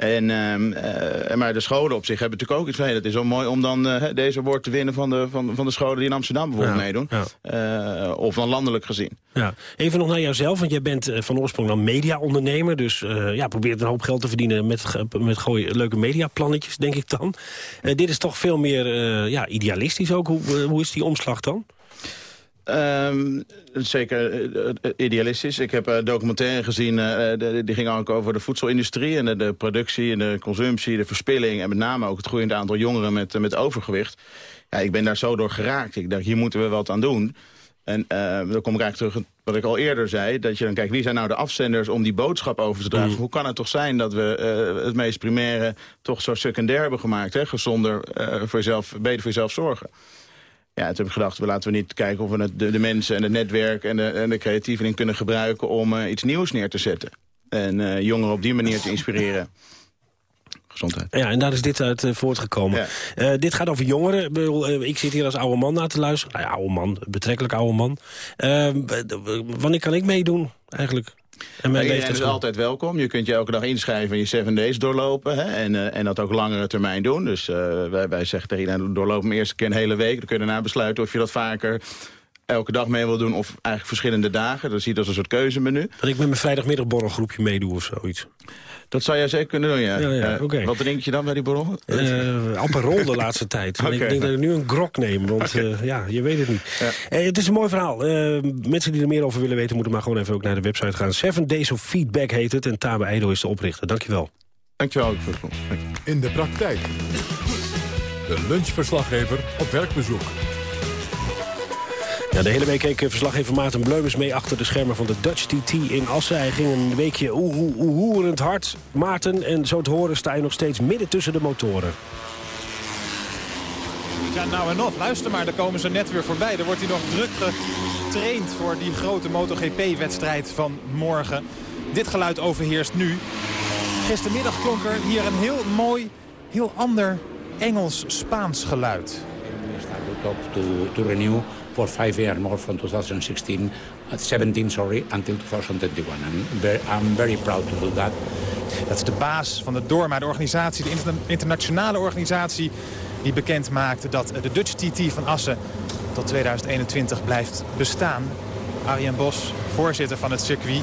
En, uh, maar de scholen op zich hebben natuurlijk ook iets. Hey, dat is wel mooi om dan uh, deze award te winnen van de, van, van de scholen die in Amsterdam bijvoorbeeld ja, meedoen. Ja. Uh, of dan landelijk gezien. Ja. Even nog naar jouzelf, want jij bent van oorsprong dan mediaondernemer. Dus ja, probeert een hoop geld te verdienen met, met gooi, leuke mediaplannetjes, denk ik dan. dit is toch veel meer ja, idealistisch ook. Hoe, hoe is die omslag dan? Um, zeker uh, idealistisch. Ik heb uh, documentaire gezien, uh, de, die ging ook over de voedselindustrie... en de, de, productie en de consumptie, de verspilling... en met name ook het groeiende aantal jongeren met, met overgewicht. Ja, ik ben daar zo door geraakt. Ik dacht, hier moeten we wat aan doen. En dan kom ik eigenlijk terug wat ik al eerder zei... dat je dan kijkt, wie zijn nou de afzenders om die boodschap over te dragen? Mm. Hoe kan het toch zijn dat we het meest primaire toch zo secundair hebben gemaakt? Hè? Gezonder, voor jezelf, beter voor jezelf zorgen. Ja, toen heb ik gedacht, laten we niet kijken of we het, de, de, mensen en het netwerk en de, en de creatieveling kunnen gebruiken om uh, iets nieuws neer te zetten. En uh, jongeren op die manier te inspireren. Gezondheid. Ja, en daar is dit uit uh, voortgekomen. Ja. dit gaat over jongeren. Ik zit hier als oude man naar te luisteren. Nou ja, oude man, betrekkelijk oude man. wanneer kan ik meedoen eigenlijk? En Iedereen is altijd welkom. Je kunt je elke dag inschrijven en je 7 days doorlopen. Hè? En, uh, en dat ook langere termijn doen. Dus uh, wij, wij zeggen tegen iedereen, doorloop hem eerst een keer een hele week. Dan kun je daarna besluiten of je dat vaker elke dag mee wil doen of eigenlijk verschillende dagen. Dat zie je als een soort keuzemenu. Dat ik met mijn vrijdagmiddagborrelgroepje meedoe of zoiets. Dat zou jij zeker kunnen doen, ja. ja, ja okay. Wat drink je dan bij die borrel? Uh, Aperol de laatste tijd. okay. Ik denk dat ik nu een grok neem, want okay. uh, ja, je weet het niet. Ja. Uh, het is een mooi verhaal. mensen die er meer over willen weten... moeten maar gewoon even ook naar de website gaan. Seven Days of Feedback heet het en Tabe Eido is de oprichter. Dankjewel. Dankjewel. In de praktijk. De lunchverslaggever op werkbezoek. Ja, de hele week keek verslaggever Maarten Bleumers mee achter de schermen van de Dutch TT in Assen. Hij ging een weekje oehoerend hard. Maarten, en zo te horen sta je nog steeds midden tussen de motoren. Ja, nou en of. Luister maar, daar komen ze net weer voorbij. Er wordt hier nog druk getraind voor die grote MotoGP-wedstrijd van morgen. Dit geluid overheerst nu. Gistermiddag klonk er hier een heel mooi, heel ander Engels-Spaans geluid. To, to renew for five years more from 2016, 17 sorry, until 2021. And I'm very proud to do that. Dat is de baas van de Dorma, de organisatie, de internationale organisatie die bekend maakte dat de Dutch TT van Assen tot 2021 blijft bestaan. Arjen Bos, voorzitter van het circuit.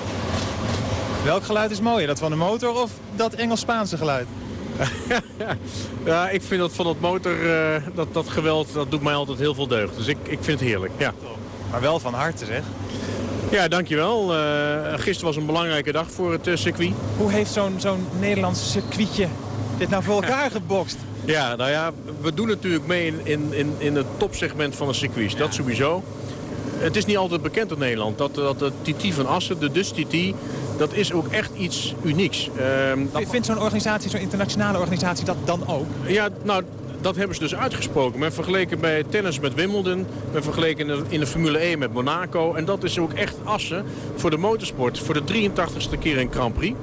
Welk geluid is mooier, dat van de motor of dat Engels-Spaanse geluid? ja, ik vind dat van dat motor, uh, dat, dat geweld, dat doet mij altijd heel veel deugd. Dus ik, ik vind het heerlijk, ja. Maar wel van harte, zeg. Ja, dankjewel. Uh, gisteren was een belangrijke dag voor het uh, circuit. Hoe heeft zo'n zo'n Nederlands circuitje dit nou voor elkaar gebokst? Ja, nou ja, we doen natuurlijk mee in, in, in, in het topsegment van de circuits. Ja. Dat sowieso. Het is niet altijd bekend in Nederland dat, dat de TT van Assen, de Dus TT, dat is ook echt iets unieks. Uh, Vindt zo'n organisatie, zo'n internationale organisatie dat dan ook? Ja, nou, dat hebben ze dus uitgesproken. Men vergeleken bij tennis met Wimbledon. Men vergeleken in de, in de Formule 1 met Monaco. En dat is ook echt Assen voor de motorsport. Voor de 83ste keer in Grand Prix.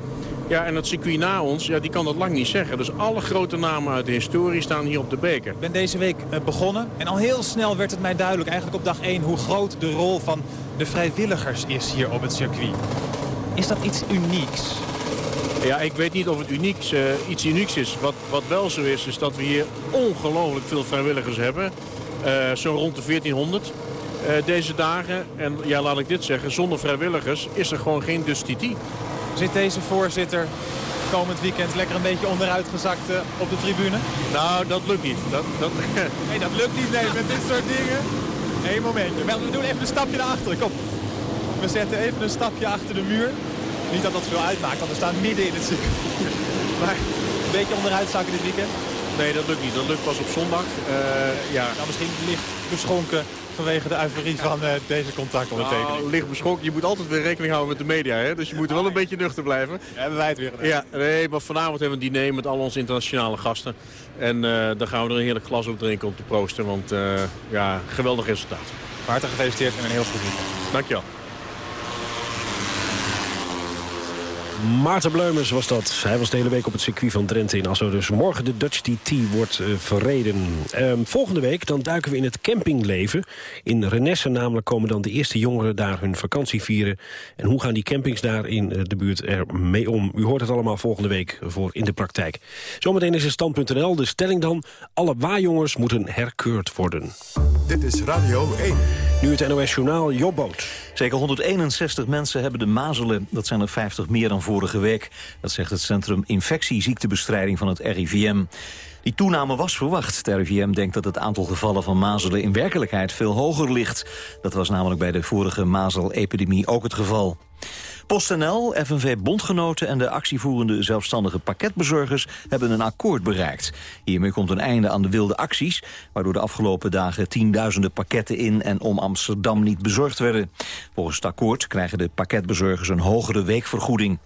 Ja, en het circuit na ons, ja, die kan dat lang niet zeggen. Dus alle grote namen uit de historie staan hier op de beker. Ik ben deze week uh, begonnen en al heel snel werd het mij duidelijk, eigenlijk op dag 1... hoe groot de rol van de vrijwilligers is hier op het circuit. Is dat iets unieks? Ja, ik weet niet of het unieks, uh, iets unieks is. Wat, wat wel zo is, is dat we hier ongelooflijk veel vrijwilligers hebben. Uh, Zo'n rond de 1400 uh, deze dagen. En ja, laat ik dit zeggen, zonder vrijwilligers is er gewoon geen Dustiti. Zit deze voorzitter komend weekend lekker een beetje onderuit gezakt eh, op de tribune? Nou, dat lukt niet. Dat, dat... nee, dat lukt niet nee, met dit soort dingen. Eén momentje. We doen even een stapje naar achteren. Kom. We zetten even een stapje achter de muur. Niet dat dat veel uitmaakt, want we staan midden in het circuit. maar een beetje onderuit zakken dit weekend. Nee, dat lukt niet. Dat lukt pas op zondag. Uh, ja. Nou, misschien licht beschonken vanwege de euforie van uh, deze contactondertekening. Nou, licht beschonken. Je moet altijd weer rekening houden met de media. Hè? Dus je moet wel een beetje nuchter blijven. Ja, hebben wij het weer gedaan. Ja, nee, maar vanavond hebben we een diner met al onze internationale gasten. En uh, dan gaan we er een heerlijk glas op drinken om te proosten. Want ja, geweldig resultaat. Hartelijk gefeliciteerd en een heel goed weekend. Dankjewel. Maarten Bleumers was dat. Hij was de hele week op het circuit van Drenthe in Asso. Dus morgen de Dutch TT wordt uh, verreden. Uh, volgende week dan duiken we in het campingleven. In Renesse namelijk komen dan de eerste jongeren daar hun vakantie vieren. En hoe gaan die campings daar in uh, de buurt er mee om? U hoort het allemaal volgende week voor in de praktijk. Zometeen is het stand.nl. De stelling dan, alle waarjongers moeten herkeurd worden. Dit is Radio 1. Nu het NOS Journaal Jobboot. Zeker 161 mensen hebben de mazelen. Dat zijn er 50 meer dan vorige week. Dat zegt het Centrum Infectieziektebestrijding van het RIVM. Die toename was verwacht. Het RIVM denkt dat het aantal gevallen van mazelen in werkelijkheid veel hoger ligt. Dat was namelijk bij de vorige mazelepidemie ook het geval. PostNL, FNV-bondgenoten en de actievoerende zelfstandige pakketbezorgers hebben een akkoord bereikt. Hiermee komt een einde aan de wilde acties, waardoor de afgelopen dagen tienduizenden pakketten in en om Amsterdam niet bezorgd werden. Volgens het akkoord krijgen de pakketbezorgers een hogere weekvergoeding.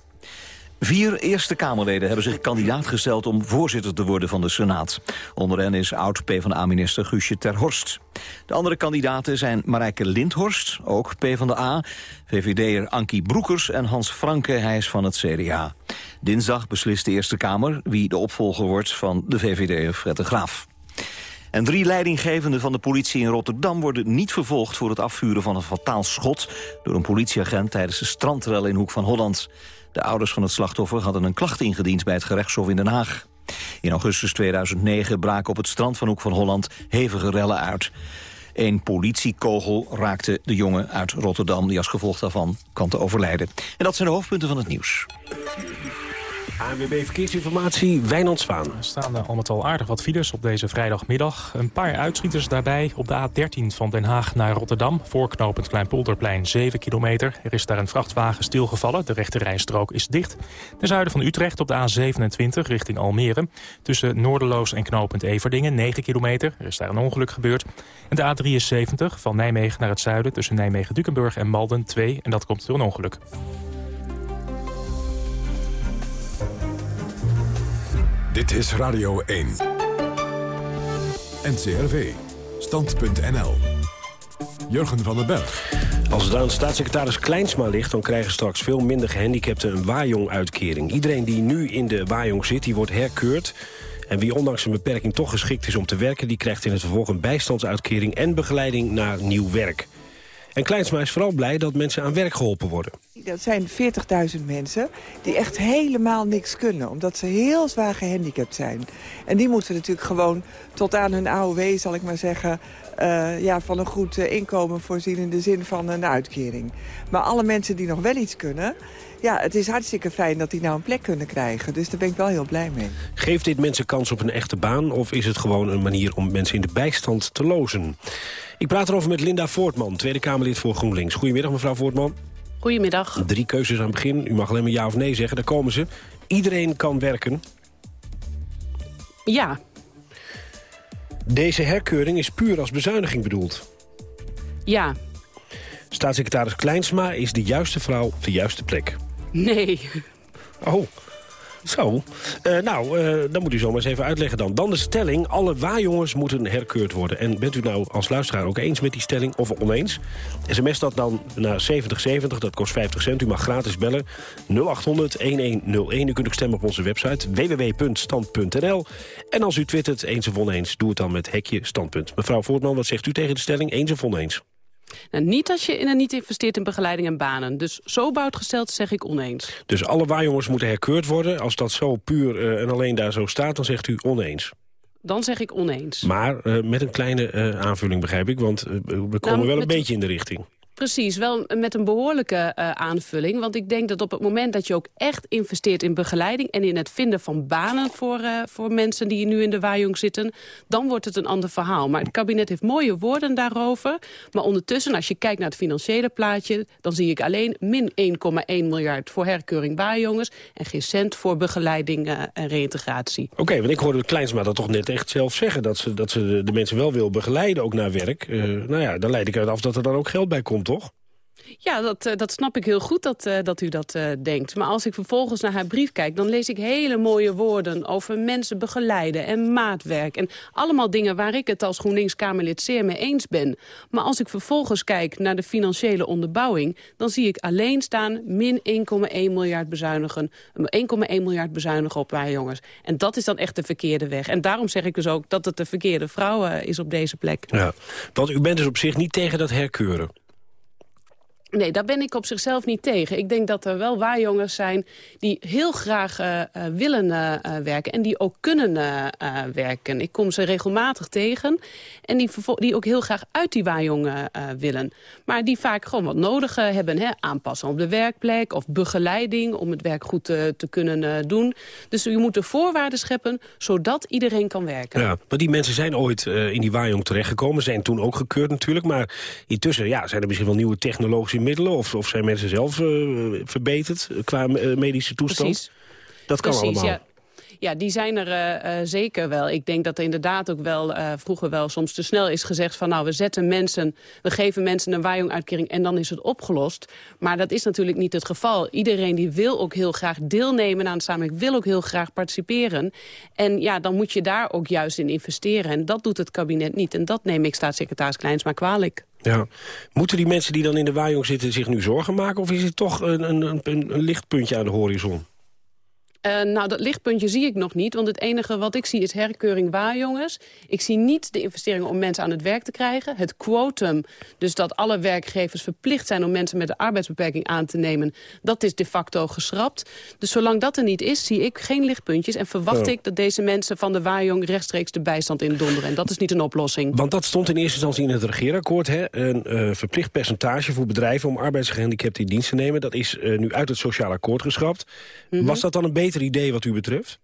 Vier Eerste Kamerleden hebben zich kandidaat gesteld om voorzitter te worden van de Senaat. Onder hen is oud-PVDA-minister Guusje Terhorst. De andere kandidaten zijn Marijke Lindhorst, ook PvdA, VVD'er Ankie Broekers en Hans Franke, hij is van het CDA. Dinsdag beslist de Eerste Kamer wie de opvolger wordt van de VVD'er Fred de Graaf. En drie leidinggevenden van de politie in Rotterdam worden niet vervolgd voor het afvuren van een fataal schot door een politieagent tijdens de strandrel in Hoek van Holland. De ouders van het slachtoffer hadden een klacht ingediend bij het gerechtshof in Den Haag. In augustus 2009 braken op het strand van Hoek van Holland hevige rellen uit. Een politiekogel raakte de jongen uit Rotterdam... die als gevolg daarvan kan te overlijden. En dat zijn de hoofdpunten van het nieuws. ANWB Verkeersinformatie, Wijnand Zwaan. Er staan er al met al aardig wat files op deze vrijdagmiddag. Een paar uitschieters daarbij op de A13 van Den Haag naar Rotterdam. Voorknopend Kleinpolderplein 7 kilometer. Er is daar een vrachtwagen stilgevallen. De rechte rijstrook is dicht. Ten zuiden van Utrecht op de A27 richting Almere. Tussen Noorderloos en knooppunt Everdingen 9 kilometer. Er is daar een ongeluk gebeurd. En de A73 van Nijmegen naar het zuiden tussen Nijmegen-Dukenburg en Malden 2. En dat komt door een ongeluk. Dit is Radio 1. NCRV. Stand.nl. Jurgen van den Berg. Als het aan staatssecretaris Kleinsma ligt... dan krijgen straks veel minder gehandicapten een Wajong-uitkering. Iedereen die nu in de Wajong zit, die wordt herkeurd. En wie ondanks een beperking toch geschikt is om te werken... die krijgt in het vervolg een bijstandsuitkering en begeleiding naar nieuw werk. En Kleinsma is vooral blij dat mensen aan werk geholpen worden. Dat zijn 40.000 mensen die echt helemaal niks kunnen. Omdat ze heel zwaar gehandicapt zijn. En die moeten natuurlijk gewoon tot aan hun AOW, zal ik maar zeggen... Uh, ja, van een goed uh, inkomen voorzien in de zin van een uitkering. Maar alle mensen die nog wel iets kunnen... Ja, het is hartstikke fijn dat die nou een plek kunnen krijgen. Dus daar ben ik wel heel blij mee. Geeft dit mensen kans op een echte baan... of is het gewoon een manier om mensen in de bijstand te lozen? Ik praat erover met Linda Voortman, Tweede Kamerlid voor GroenLinks. Goedemiddag, mevrouw Voortman. Goedemiddag. Drie keuzes aan het begin. U mag alleen maar ja of nee zeggen. Daar komen ze. Iedereen kan werken. Ja. Deze herkeuring is puur als bezuiniging bedoeld. Ja. Staatssecretaris Kleinsma is de juiste vrouw op de juiste plek. Nee. Oh, zo. Uh, nou, uh, dan moet u zo maar eens even uitleggen dan. Dan de stelling, alle waarjongens moeten herkeurd worden. En bent u nou als luisteraar ook eens met die stelling of oneens? SMS dat dan naar 7070, dat kost 50 cent. U mag gratis bellen 0800-1101. U kunt ook stemmen op onze website www.stand.nl. En als u twittert eens of oneens, doe het dan met hekje standpunt. Mevrouw Voortman, wat zegt u tegen de stelling? Eens of oneens? Nou, niet als je in niet investeert in begeleiding en banen. Dus zo gesteld zeg ik oneens. Dus alle waarjongens moeten herkeurd worden. Als dat zo puur uh, en alleen daar zo staat, dan zegt u oneens. Dan zeg ik oneens. Maar uh, met een kleine uh, aanvulling begrijp ik, want we komen nou, wel een beetje in de richting. Precies, wel met een behoorlijke uh, aanvulling. Want ik denk dat op het moment dat je ook echt investeert in begeleiding... en in het vinden van banen voor, uh, voor mensen die nu in de waaijong zitten... dan wordt het een ander verhaal. Maar het kabinet heeft mooie woorden daarover. Maar ondertussen, als je kijkt naar het financiële plaatje... dan zie ik alleen min 1,1 miljard voor herkeuring waaijongers... en geen cent voor begeleiding uh, en reïntegratie. Oké, want ik hoorde Kleinsma dat toch net echt zelf zeggen... dat ze, dat ze de mensen wel wil begeleiden, ook naar werk. nou ja, dan leid ik uit af dat er dan ook geld bij komt toch? Ja, dat, uh, dat snap ik heel goed dat, uh, dat u dat uh, denkt. Maar als ik vervolgens naar haar brief kijk... dan lees ik hele mooie woorden over mensen begeleiden en maatwerk. En allemaal dingen waar ik het als GroenLinks-Kamerlid zeer mee eens ben. Maar als ik vervolgens kijk naar de financiële onderbouwing... dan zie ik alleen staan min 1,1 miljard bezuinigen. 1,1 miljard bezuinigen op wij jongens. En dat is dan echt de verkeerde weg. En daarom zeg ik dus ook dat het de verkeerde vrouw is op deze plek. Ja, want u bent dus op zich niet tegen dat herkeuren. Nee, daar ben ik op zichzelf niet tegen. Ik denk dat er wel waarjongers zijn die heel graag uh, willen uh, werken... en die ook kunnen werken. Ik kom ze regelmatig tegen en die, die ook heel graag uit die waarjongen willen. Maar die vaak gewoon wat nodig hebben. Hè? Aanpassen op de werkplek of begeleiding om het werk goed te kunnen doen. Dus je moet de voorwaarden scheppen zodat iedereen kan werken. Ja, maar die mensen zijn ooit in die waarjong terechtgekomen. Zijn toen ook gekeurd natuurlijk. Maar intussen ja, zijn er misschien wel nieuwe technologische middelen? Of, of zijn mensen zelf uh, verbeterd qua uh, medische toestand? Precies. Dat kan Precies, allemaal. Ja. Ja, die zijn er uh, uh, zeker wel. Ik denk dat er inderdaad ook wel uh, vroeger wel soms te snel is gezegd van... nou, we zetten mensen, we geven mensen een waaijong-uitkering en dan is het opgelost. Maar dat is natuurlijk niet het geval. Iedereen die wil ook heel graag deelnemen aan de samenleving... wil ook heel graag participeren. En ja, dan moet je daar ook juist in investeren. En dat doet het kabinet niet. En dat neem ik staatssecretaris Kleins maar kwalijk. Ja. Moeten die mensen die dan in de waaijong zitten zich nu zorgen maken... of is het toch een, een, een, een lichtpuntje aan de horizon? Uh, nou, dat lichtpuntje zie ik nog niet. Want het enige wat ik zie is herkeuring waarjongens. Ik zie niet de investeringen om mensen aan het werk te krijgen. Het quotum, dus dat alle werkgevers verplicht zijn... om mensen met een arbeidsbeperking aan te nemen... dat is de facto geschrapt. Dus zolang dat er niet is, zie ik geen lichtpuntjes... en verwacht Oh. ik dat deze mensen van de waarjong... rechtstreeks de bijstand indonderen. En dat is niet een oplossing. Want dat stond in eerste instantie in het regeerakkoord. Hè? Een uh, verplicht percentage voor bedrijven om arbeidsgehandicapten in dienst te nemen. Dat is uh, nu uit het sociaal akkoord geschrapt. Mm -hmm. Was dat dan een beter idee wat u betreft?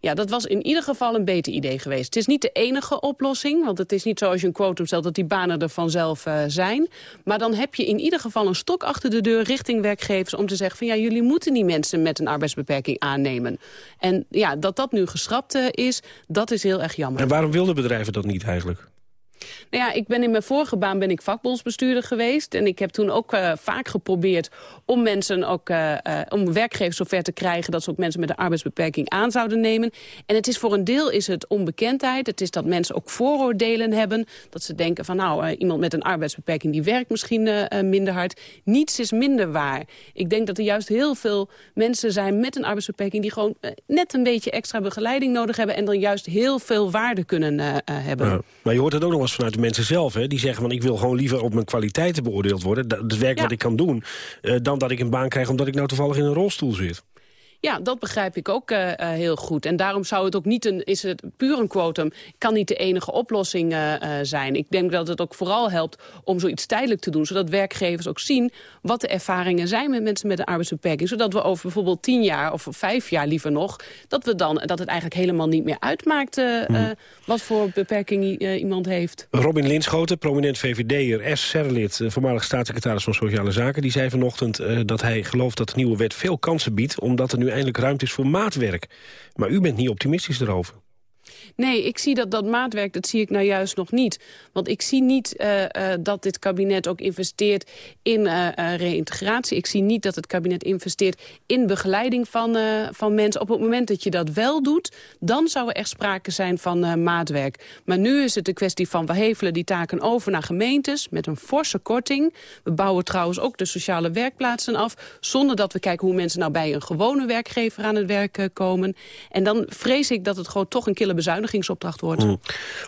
Ja, dat was in ieder geval een beter idee geweest. Het is niet de enige oplossing, want het is niet zo als je een quotum stelt... dat die banen er vanzelf uh, zijn. Maar dan heb je in ieder geval een stok achter de deur richting werkgevers... om te zeggen van ja, jullie moeten die mensen met een arbeidsbeperking aannemen. En ja, dat dat nu geschrapt uh, is, dat is heel erg jammer. En waarom wilden bedrijven dat niet eigenlijk? Nou ja, ik ben in mijn vorige baan ben ik vakbondsbestuurder geweest. En ik heb toen ook uh, vaak geprobeerd om mensen ook, uh, uh, om werkgevers zover te krijgen dat ze ook mensen met een arbeidsbeperking aan zouden nemen. En het is voor een deel is het onbekendheid. Het is dat mensen ook vooroordelen hebben. Dat ze denken van nou, iemand met een arbeidsbeperking die werkt misschien minder hard. Niets is minder waar. Ik denk dat er juist heel veel mensen zijn met een arbeidsbeperking die gewoon net een beetje extra begeleiding nodig hebben. En dan juist heel veel waarde kunnen hebben. Maar je hoort het ook nog vanuit de mensen zelf. Hè? Die zeggen van ik wil gewoon liever op mijn kwaliteiten beoordeeld worden. Het werk ja. wat ik kan doen. Uh, dan dat ik een baan krijg omdat ik nou toevallig in een rolstoel zit. Ja, dat begrijp ik ook uh, uh, heel goed. En daarom zou het ook niet een, is het puur een quotum, kan niet de enige oplossing uh, zijn. Ik denk dat het ook vooral helpt om zoiets tijdelijk te doen, zodat werkgevers ook zien wat de ervaringen zijn met mensen met een arbeidsbeperking. Zodat we over bijvoorbeeld tien jaar of vijf jaar liever nog, dat, we dan, dat het eigenlijk helemaal niet meer uitmaakt hmm. wat voor beperking iemand heeft. Robin Linschoten, prominent VVD'er, S-Serlid, voormalig staatssecretaris van Sociale Zaken, die zei vanochtend dat hij gelooft dat de nieuwe wet veel kansen biedt, omdat er nu eindelijk ruimte is voor maatwerk. Maar u bent niet optimistisch erover. Nee, ik zie dat dat maatwerk, dat zie ik nou juist nog niet. Want ik zie niet uh, uh, dat dit kabinet ook investeert in uh, reïntegratie. Ik zie niet dat het kabinet investeert in begeleiding van, van mensen. Op het moment dat je dat wel doet, dan zou er echt sprake zijn van maatwerk. Maar nu is het een kwestie van, we hevelen die taken over naar gemeentes... met een forse korting. We bouwen trouwens ook de sociale werkplaatsen af... zonder dat we kijken hoe mensen nou bij een gewone werkgever aan het werk komen. En dan vrees ik dat het gewoon toch een kille wordt. Mm.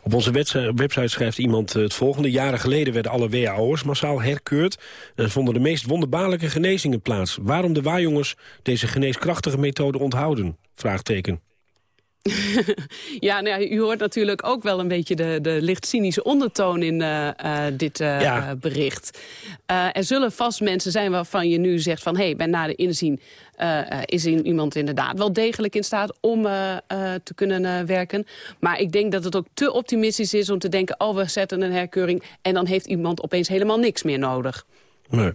Op onze website schrijft iemand het volgende. Jaren geleden werden alle WAO'ers massaal herkeurd... en vonden de meest wonderbaarlijke genezingen plaats. Waarom de waarjongens deze geneeskrachtige methode onthouden? Vraagteken. Ja, nou ja, u hoort natuurlijk ook wel een beetje de, de licht cynische ondertoon in uh, uh, dit uh, ja. bericht. er zullen vast mensen zijn waarvan je nu zegt van... hé, hey, bij na de inzien is iemand inderdaad wel degelijk in staat om te kunnen werken. Maar ik denk dat het ook te optimistisch is om te denken... oh, we zetten een herkeuring en dan heeft iemand opeens helemaal niks meer nodig. Nee.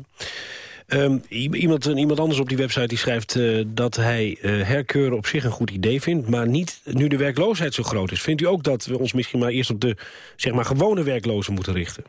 Um, iemand, iemand anders op die website die schrijft uh, dat hij uh, herkeuren op zich een goed idee vindt... maar niet nu de werkloosheid zo groot is. Vindt u ook dat we ons misschien maar eerst op de zeg maar, gewone werklozen moeten richten?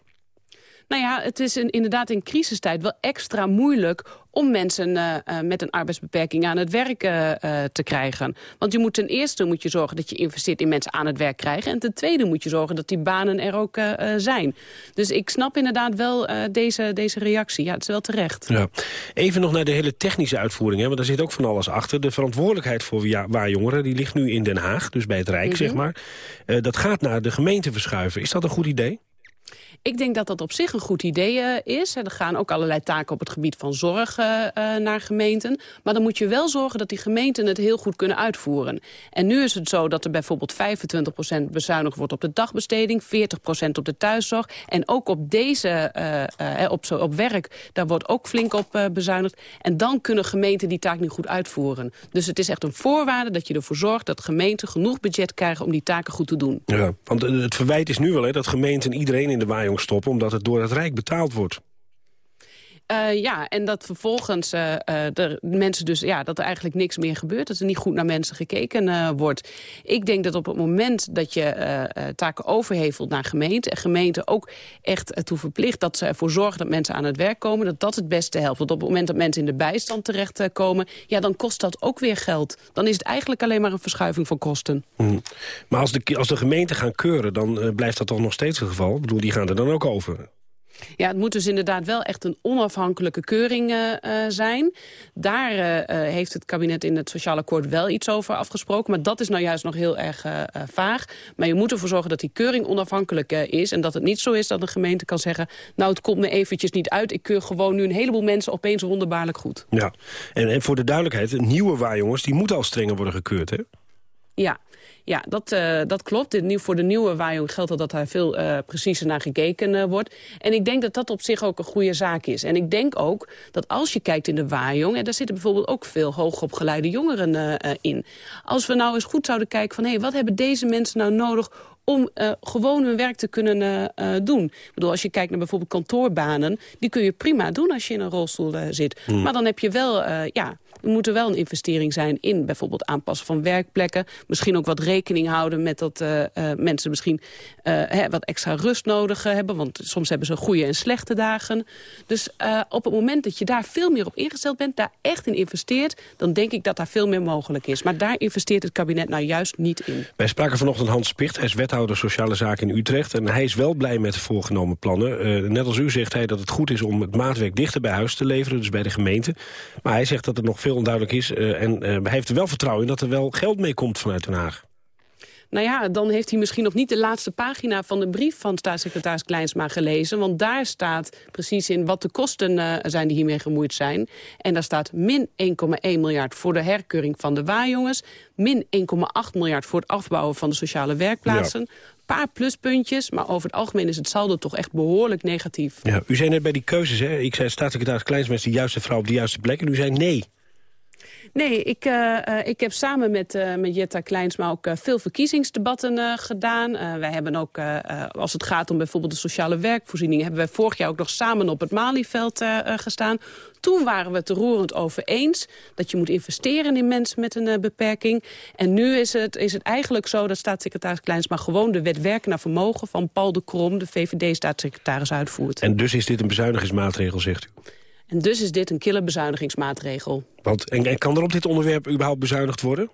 Nou ja, het is een, inderdaad in crisistijd wel extra moeilijk om mensen uh, uh, met een arbeidsbeperking aan het werk uh, te krijgen. Want je moet ten eerste moet je zorgen dat je investeert in mensen aan het werk krijgen. En ten tweede moet je zorgen dat die banen er ook zijn. Dus ik snap inderdaad wel deze, deze reactie. Ja, het is wel terecht. Ja. Even nog naar de hele technische uitvoering. Hè, want daar zit ook van alles achter. De verantwoordelijkheid voor ja, jongeren die ligt nu in Den Haag. Dus bij het Rijk, mm -hmm. zeg maar. dat gaat naar de gemeente verschuiven. Is dat een goed idee? Ik denk dat dat op zich een goed idee uh, is. Er gaan ook allerlei taken op het gebied van zorg uh, uh, naar gemeenten. Maar dan moet je wel zorgen dat die gemeenten het heel goed kunnen uitvoeren. En nu is het zo dat er bijvoorbeeld 25% bezuinigd wordt op de dagbesteding... 40% op de thuiszorg. En ook op deze, op, zo, op werk, daar wordt ook flink op bezuinigd. En dan kunnen gemeenten die taak niet goed uitvoeren. Dus het is echt een voorwaarde dat je ervoor zorgt... dat gemeenten genoeg budget krijgen om die taken goed te doen. Ja, want het verwijt is nu wel hè, dat gemeenten iedereen in de waaijong stoppen... omdat het door het Rijk betaald wordt. Uh, ja, en dat vervolgens de mensen dus, ja, dat er eigenlijk niks meer gebeurt. Dat er niet goed naar mensen gekeken wordt. Ik denk dat op het moment dat je taken overhevelt naar gemeenten... en gemeenten ook echt ertoe verplicht dat ze ervoor zorgen dat mensen aan het werk komen... dat dat het beste helpt. Want op het moment dat mensen in de bijstand terechtkomen... ja, dan kost dat ook weer geld. Dan is het eigenlijk alleen maar een verschuiving van kosten. Mm. Maar als de, als de gemeenten gaan keuren, dan blijft dat toch nog steeds het geval? Ik bedoel, die gaan er dan ook over. Ja, het moet dus inderdaad wel echt een onafhankelijke keuring uh, zijn. Daar uh, heeft het kabinet in het sociaal akkoord wel iets over afgesproken. Maar dat is nou juist nog heel erg vaag. Maar je moet ervoor zorgen dat die keuring onafhankelijk is. En dat het niet zo is dat een gemeente kan zeggen... nou, het komt me eventjes niet uit. Ik keur gewoon nu een heleboel mensen opeens wonderbaarlijk goed. Ja, en, en voor de duidelijkheid, nieuwe waarjongens... die moeten al strenger worden gekeurd, hè? Ja, ja, dat, uh, dat klopt. Voor de nieuwe waaijong geldt dat, dat daar veel uh, preciezer naar gekeken uh, wordt. En ik denk dat dat op zich ook een goede zaak is. En ik denk ook dat als je kijkt in de waaijong... en daar zitten bijvoorbeeld ook veel hoogopgeleide jongeren in. Als we nou eens goed zouden kijken van... hé, hey, wat hebben deze mensen nou nodig om uh, gewoon hun werk te kunnen uh, doen. Ik bedoel, als je kijkt naar bijvoorbeeld kantoorbanen... die kun je prima doen als je in een rolstoel uh, zit. Hmm. Maar dan heb je wel, ja, moet er wel een investering zijn in bijvoorbeeld aanpassen van werkplekken. Misschien ook wat rekening houden met dat uh, uh, mensen misschien uh, hè, wat extra rust nodig hebben. Want soms hebben ze goede en slechte dagen. Dus op het moment dat je daar veel meer op ingesteld bent, daar echt in investeert, dan denk ik dat daar veel meer mogelijk is. Maar daar investeert het kabinet nou juist niet in. Wij spraken vanochtend Hans Spicht, hij is wethouder sociale zaken in Utrecht. En hij is wel blij met de voorgenomen plannen. net als u zegt hij dat het goed is om het maatwerk dichter bij huis te leveren, dus bij de gemeente. Maar hij zegt dat er nog veel onduidelijk is. Uh, en uh, hij heeft er wel vertrouwen in dat er wel geld mee komt vanuit Den Haag. Nou ja, dan heeft hij misschien nog niet de laatste pagina van de brief van staatssecretaris Kleinsma gelezen. Want daar staat precies in wat de kosten uh, zijn die hiermee gemoeid zijn. En daar staat min 1,1 miljard voor de herkeuring van de waarjongens. Min 1,8 miljard voor het afbouwen van de sociale werkplaatsen. Ja paar pluspuntjes, maar over het algemeen is het saldo toch echt behoorlijk negatief. Ja, u zei net bij die keuzes, hè? ik zei staatssecretaris Kleinsma is de juiste vrouw op de juiste plek. En u zei nee. Nee, ik, uh, ik heb samen met, uh, met Jetta Kleinsma ook veel verkiezingsdebatten gedaan. wij hebben ook, als het gaat om bijvoorbeeld de sociale werkvoorziening... hebben wij vorig jaar ook nog samen op het Malieveld gestaan. Toen waren we het er roerend over eens dat je moet investeren in mensen met een beperking. En nu is het, is het eigenlijk zo dat staatssecretaris Kleinsma gewoon de wet werken naar vermogen van Paul de Krom, de VVD-staatssecretaris, uitvoert. En dus is dit een bezuinigingsmaatregel, zegt u? En dus is dit een kille bezuinigingsmaatregel. Want, en, en kan er op dit onderwerp überhaupt bezuinigd worden?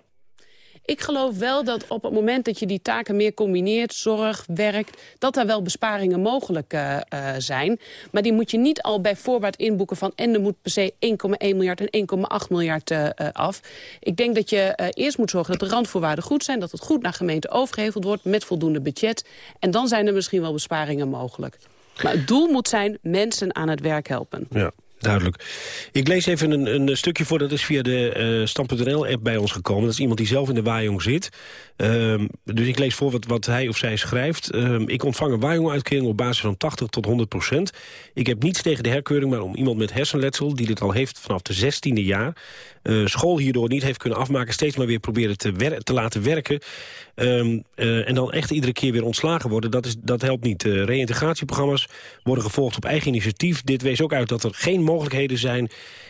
Ik geloof wel dat op het moment dat je die taken meer combineert, zorg, werk, dat daar wel besparingen mogelijk uh, uh, zijn. Maar die moet je niet al bij voorbaat inboeken van en er moet per se 1,1 miljard en 1,8 miljard uh, af. Ik denk dat je eerst moet zorgen dat de randvoorwaarden goed zijn, dat het goed naar gemeente overgeheveld wordt met voldoende budget. En dan zijn er misschien wel besparingen mogelijk. Maar het doel moet zijn mensen aan het werk helpen. Ja. Duidelijk. Ik lees even een, een stukje voor, dat is via de uh, Stam.nl-app bij ons gekomen. Dat is iemand die zelf in de Wajong zit. Um, dus ik lees voor wat, wat hij of zij schrijft. Um, ik ontvang een Wajong-uitkering op basis van 80 tot 100 procent. Ik heb niets tegen de herkeuring, maar om iemand met hersenletsel... die dit al heeft vanaf de 16e jaar... Uh, school hierdoor niet heeft kunnen afmaken... steeds maar weer proberen te, te laten werken... Um, uh, en dan echt iedere keer weer ontslagen worden, dat, is, dat helpt niet. Uh, reïntegratieprogramma's worden gevolgd op eigen initiatief. Dit wees ook uit dat er geen mogelijkheden zijn.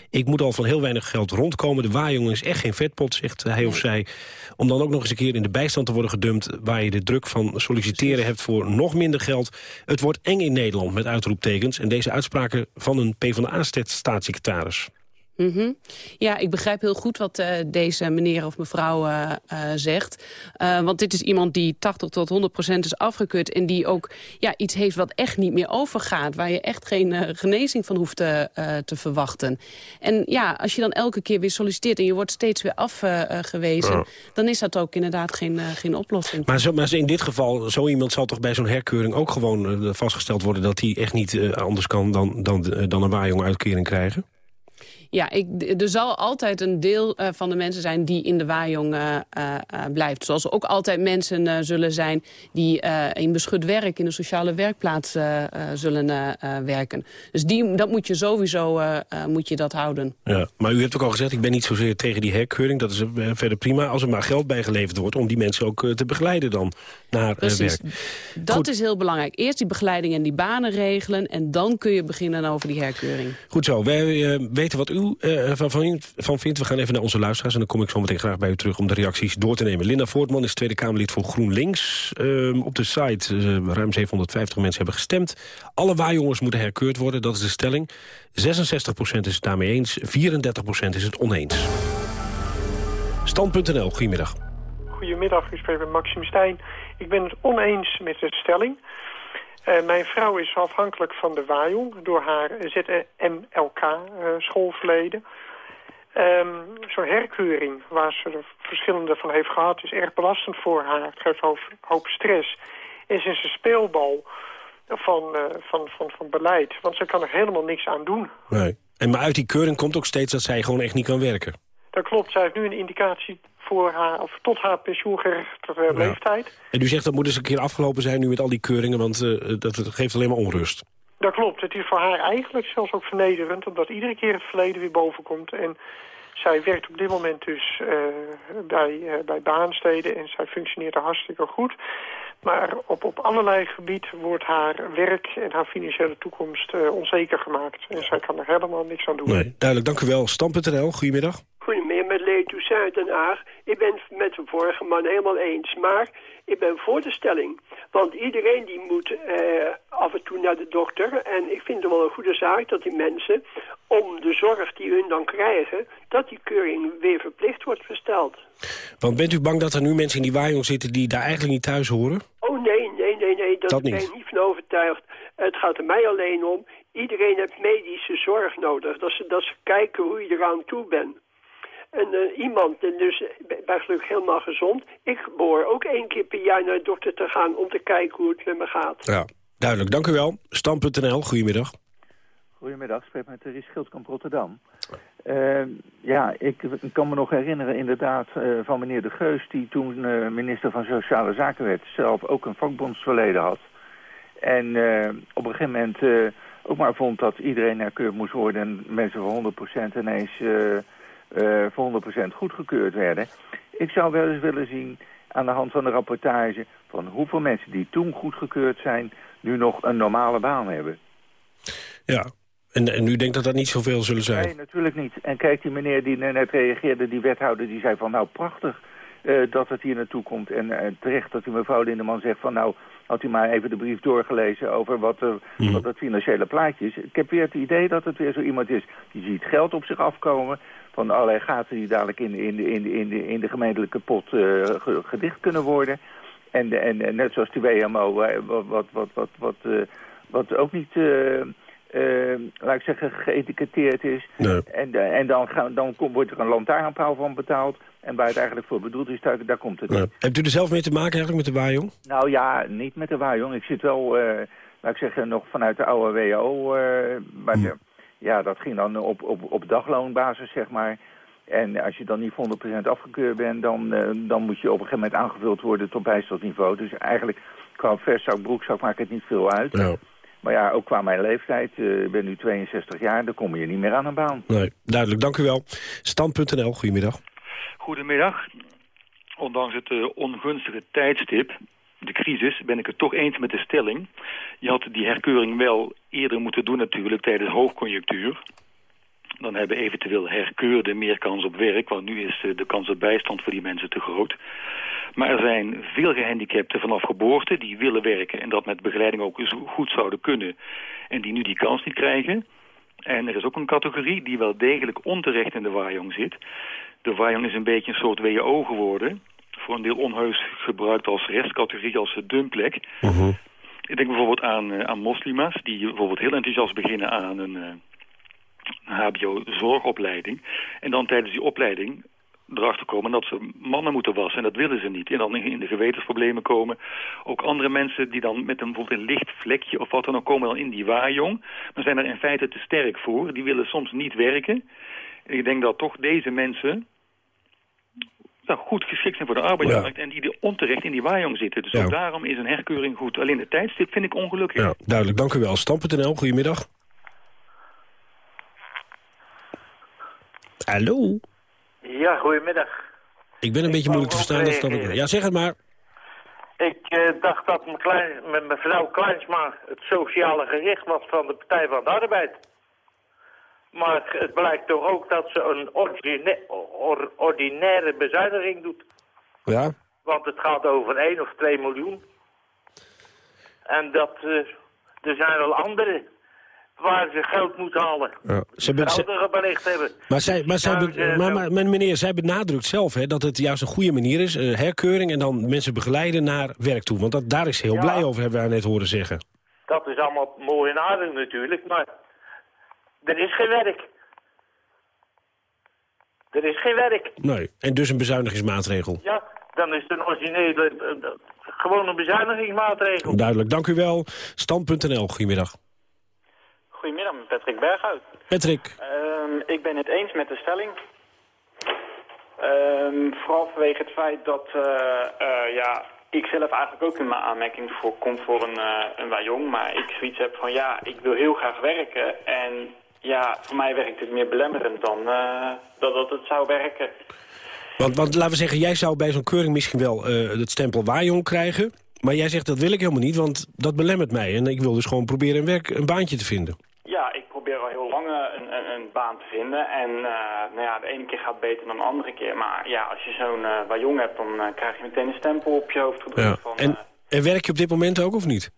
Ik moet al van heel weinig geld rondkomen. De waarjongen is echt geen vetpot, zegt hij of zij. Om dan ook nog eens een keer in de bijstand te worden gedumpt... waar je de druk van solliciteren hebt voor nog minder geld. Het wordt eng in Nederland, met uitroeptekens. En deze uitspraken van een PvdA-staatssecretaris. Mm -hmm. Ja, ik begrijp heel goed wat uh, deze meneer of mevrouw uh, uh, zegt. want dit is iemand die 80 tot 100 procent is afgekeurd... en die ook ja, iets heeft wat echt niet meer overgaat... waar je echt geen genezing van hoeft te, te verwachten. En ja, als je dan elke keer weer solliciteert... en je wordt steeds weer afgewezen... Ja. dan is dat ook inderdaad geen, geen oplossing. Maar, zo, maar in dit geval, zo iemand zal toch bij zo'n herkeuring... ook gewoon vastgesteld worden dat hij echt niet anders kan... dan, dan, dan een waarjonge uitkering krijgen? Ja, ik, er zal altijd een deel uh, van de mensen zijn die in de waaijong uh, uh, blijft. Zoals er ook altijd mensen zullen zijn die in beschut werk... in een sociale werkplaats zullen werken. Dus die, dat moet je sowieso moet je dat houden. Ja, maar u hebt ook al gezegd, ik ben niet zozeer tegen die herkeuring. Dat is verder prima. Als er maar geld bijgeleverd wordt om die mensen ook te begeleiden dan naar Precies. werk. Dat Goed. is heel belangrijk. Eerst die begeleiding en die banen regelen... en dan kun je beginnen over die herkeuring. Goed zo. Wij weten wat u uh, van, van vindt. We gaan even naar onze luisteraars en dan kom ik zo meteen graag bij u terug om de reacties door te nemen. Linda Voortman is Tweede Kamerlid voor GroenLinks. Uh, op de site uh, ruim 750 mensen hebben gestemd. Alle waarjongens moeten herkeurd worden, dat is de stelling. 66% is het daarmee eens, 34% is het oneens. Stand.nl, goedemiddag. Goedemiddag, ik spreek met Maxime Stijn. Ik ben het oneens met de stelling. Uh, mijn vrouw is afhankelijk van de WAJON door haar ZMLK-schoolverleden. Uh, um, Zo'n herkeuring, waar ze er verschillende van heeft gehad, is erg belastend voor haar. Het geeft hoop, hoop stress. En ze is een speelbal van, uh, van, van, van beleid, want ze kan er helemaal niks aan doen. Nee. En maar uit die keuring komt ook steeds dat zij gewoon echt niet kan werken. Dat klopt, zij heeft nu een indicatie voor haar, of tot haar pensioengerechtigde ja. leeftijd. En u zegt dat moet eens een keer afgelopen zijn nu met al die keuringen, want uh, dat, dat geeft alleen maar onrust. Dat klopt. Het is voor haar eigenlijk zelfs ook vernederend, omdat iedere keer het verleden weer boven komt. En zij werkt op dit moment dus uh, bij, uh, bij baansteden en zij functioneert er hartstikke goed. Maar op, op allerlei gebied wordt haar werk en haar financiële toekomst uh, onzeker gemaakt. En zij kan er helemaal niks aan doen. Nee, duidelijk. Dank u wel. Stam.nl, goedemiddag. Goedemiddag, met Lee Toussaint Den Haag. Ik ben het met de vorige man helemaal eens. Maar ik ben voor de stelling. Want iedereen die moet uh, af en toe naar de dokter. En ik vind het wel een goede zaak dat die mensen, om de zorg die hun dan krijgen, dat die keuring weer verplicht wordt gesteld. Want bent u bang dat er nu mensen in die waaijong zitten die daar eigenlijk niet thuis horen? Oh nee, nee, nee, nee. Dat, dat ben ik niet van overtuigd. Het gaat er mij alleen om. Iedereen heeft medische zorg nodig. Dat ze, dat ze kijken hoe je eraan toe bent. En uh, iemand, en dus bij geluk helemaal gezond. Ik behoor ook één keer per jaar naar de dokter te gaan om te kijken hoe het met me gaat. Ja, duidelijk. Dank u wel. Stam.nl, goedemiddag. Goedemiddag, spreek met Ries Schildkamp Rotterdam. Uh, ja, ik, kan me nog herinneren inderdaad uh, van meneer De Geus... die toen uh, minister van Sociale Zaken werd... zelf ook een vakbondsverleden had. En op een gegeven moment ook maar vond dat iedereen herkeurd moest worden... en mensen voor 100% ineens voor 100% goedgekeurd werden. Ik zou wel eens willen zien aan de hand van de rapportage... van hoeveel mensen die toen goedgekeurd zijn... nu nog een normale baan hebben. Ja, en, en u denkt dat dat niet zoveel zullen zijn? Nee, natuurlijk niet. En kijk, die meneer die net reageerde, die wethouder, die zei van... nou, prachtig uh, dat het hier naartoe komt. En uh, terecht dat die mevrouw Lindeman zegt van... nou, had u maar even de brief doorgelezen over wat, mm. wat het financiële plaatje is. Ik heb weer het idee dat het weer zo iemand is... die ziet geld op zich afkomen van allerlei gaten die dadelijk in, in, de, in, de, in, de, in de gemeentelijke pot uh, gedicht kunnen worden. En, de, en, en net zoals die WMO, wat, wat, wat, wat, wat, uh, wat ook niet... Uh, uh, laat ik zeggen, geëtiketteerd is. Nee. En, uh, en dan, gaan, dan komt, wordt er een lantaarnpaal van betaald. En waar het eigenlijk voor bedoeld is, daar, daar komt het nee. Hebt u er zelf mee te maken eigenlijk met de waaijong? Nou ja, niet met de waaijong. Ik zit wel, uh, laat ik zeggen, nog vanuit de oude WO. maar hm. ja, dat ging dan op, op, op dagloonbasis, zeg maar. En als je dan niet 100% afgekeurd bent, dan, eh, dan moet je op een gegeven moment aangevuld worden tot bijstandsniveau. Dus eigenlijk qua verstzak, broekzak maakt het niet veel uit. Ja. Maar ja, ook qua mijn leeftijd, eh, ik ben nu 62 jaar, dan kom je niet meer aan een baan. Nee, duidelijk. Dank u wel. Stand.nl, goedemiddag. Goedemiddag. Ondanks het eh, ongunstige tijdstip, de crisis, ben ik het toch eens met de stelling. Je had die herkeuring wel eerder moeten doen natuurlijk tijdens hoogconjunctuur. Dan hebben eventueel herkeurden meer kans op werk, want nu is eh, de kans op bijstand voor die mensen te groot. Maar er zijn veel gehandicapten vanaf geboorte die willen werken en dat met begeleiding ook goed zouden kunnen. En die nu die kans niet krijgen. En er is ook een categorie die wel degelijk onterecht in de waaijong zit. De waaijong is een beetje een soort WO geworden. Voor een deel onheus gebruikt als restcategorie, als dumplek. Ik denk bijvoorbeeld aan, eh, aan moslima's die bijvoorbeeld heel enthousiast beginnen aan een, eh, een hbo-zorgopleiding. En dan tijdens die opleiding erachter komen dat ze mannen moeten wassen. En dat willen ze niet. En dan in de gewetensproblemen komen. Ook andere mensen die dan met een, bijvoorbeeld een licht vlekje of wat dan ook komen dan in die waaijong. Maar zijn er in feite te sterk voor. Die willen soms niet werken. En ik denk dat toch deze mensen nou, goed geschikt zijn voor de arbeidsmarkt... en die er onterecht in die waaijong zitten. Dus Ja. ook daarom is een herkeuring goed. Alleen de tijdstip vind ik ongelukkig. Ja, duidelijk. Dank u wel. Stand.nl, goedemiddag. Hallo? Ja, goedemiddag. Ik ben een beetje moeilijk te verstaan. Dat snap ik. Ja, zeg het maar. Ik eh, dacht dat mijn klein, met mevrouw Kleinsma het sociale gericht was van de Partij van de Arbeid. Maar het blijkt toch ook dat ze een ordine- or- ordinaire bezuiniging doet. Ja? Want het gaat over 1 of 2 miljoen. En dat, eh, er zijn wel anderen waar ze geld moeten halen. Ja. Ze Ouderen hebben. Maar, zij, maar, zij, maar, maar, maar meneer, zij benadrukt zelf hè, dat het juist een goede manier is. eh, herkeuring en dan mensen begeleiden naar werk toe. Want dat, daar is ze heel Ja. blij over, hebben wij net horen zeggen. Dat is allemaal mooi en aardig natuurlijk, maar er is geen werk. Er is geen werk. Nee. En dus een bezuinigingsmaatregel. Ja, dan is het een originele, eh, eh, gewoon een bezuinigingsmaatregel. Duidelijk, dank u wel. Stand.nl, goedemiddag. Goedemiddag, Patrick Berghout. Patrick. Ehm, ik ben het eens met de stelling. Ehm, vooral vanwege het feit dat eh, eh, ja, ik zelf eigenlijk ook in mijn aanmerking voor, kom voor een, uh, een waaijong. Maar ik zoiets heb van ja, ik wil heel graag werken. En ja, voor mij werkt het meer belemmerend dan dat, dat het zou werken. Want, want laten we zeggen, jij zou bij zo'n keuring misschien wel het stempel waaijong krijgen. Maar jij zegt dat wil ik helemaal niet, want dat belemmert mij. En ik wil dus gewoon proberen een, werk, een baantje te vinden. Een, baan te vinden. En uh, nou ja, de ene keer gaat beter dan de andere keer. Maar ja, als je zo'n uh, waaijong hebt, dan uh, krijg je meteen een stempel op je hoofd gedrukt. Ja. Van, en, en werk je op dit moment ook of niet?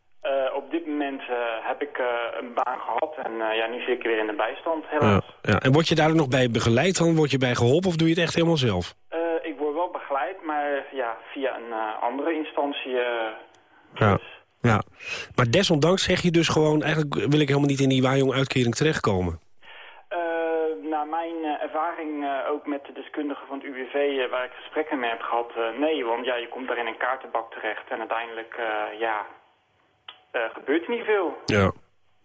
op dit moment heb ik een baan gehad. En ja, nu zit ik weer in de bijstand, helaas. Ja, ja. En word je daar nog bij begeleid? Dan word je bij geholpen of doe je het echt helemaal zelf? ik word wel begeleid, maar ja, via een andere instantie... Ja. Ja, maar desondanks zeg je dus gewoon... eigenlijk wil ik helemaal niet in die waaijong-uitkering terechtkomen. Naar mijn uh, ervaring, uh, ook met de deskundigen van het UWV... waar ik gesprekken mee heb gehad, nee. Want ja, je komt daar in een kaartenbak terecht... en uiteindelijk, ja, gebeurt er niet veel. Ja,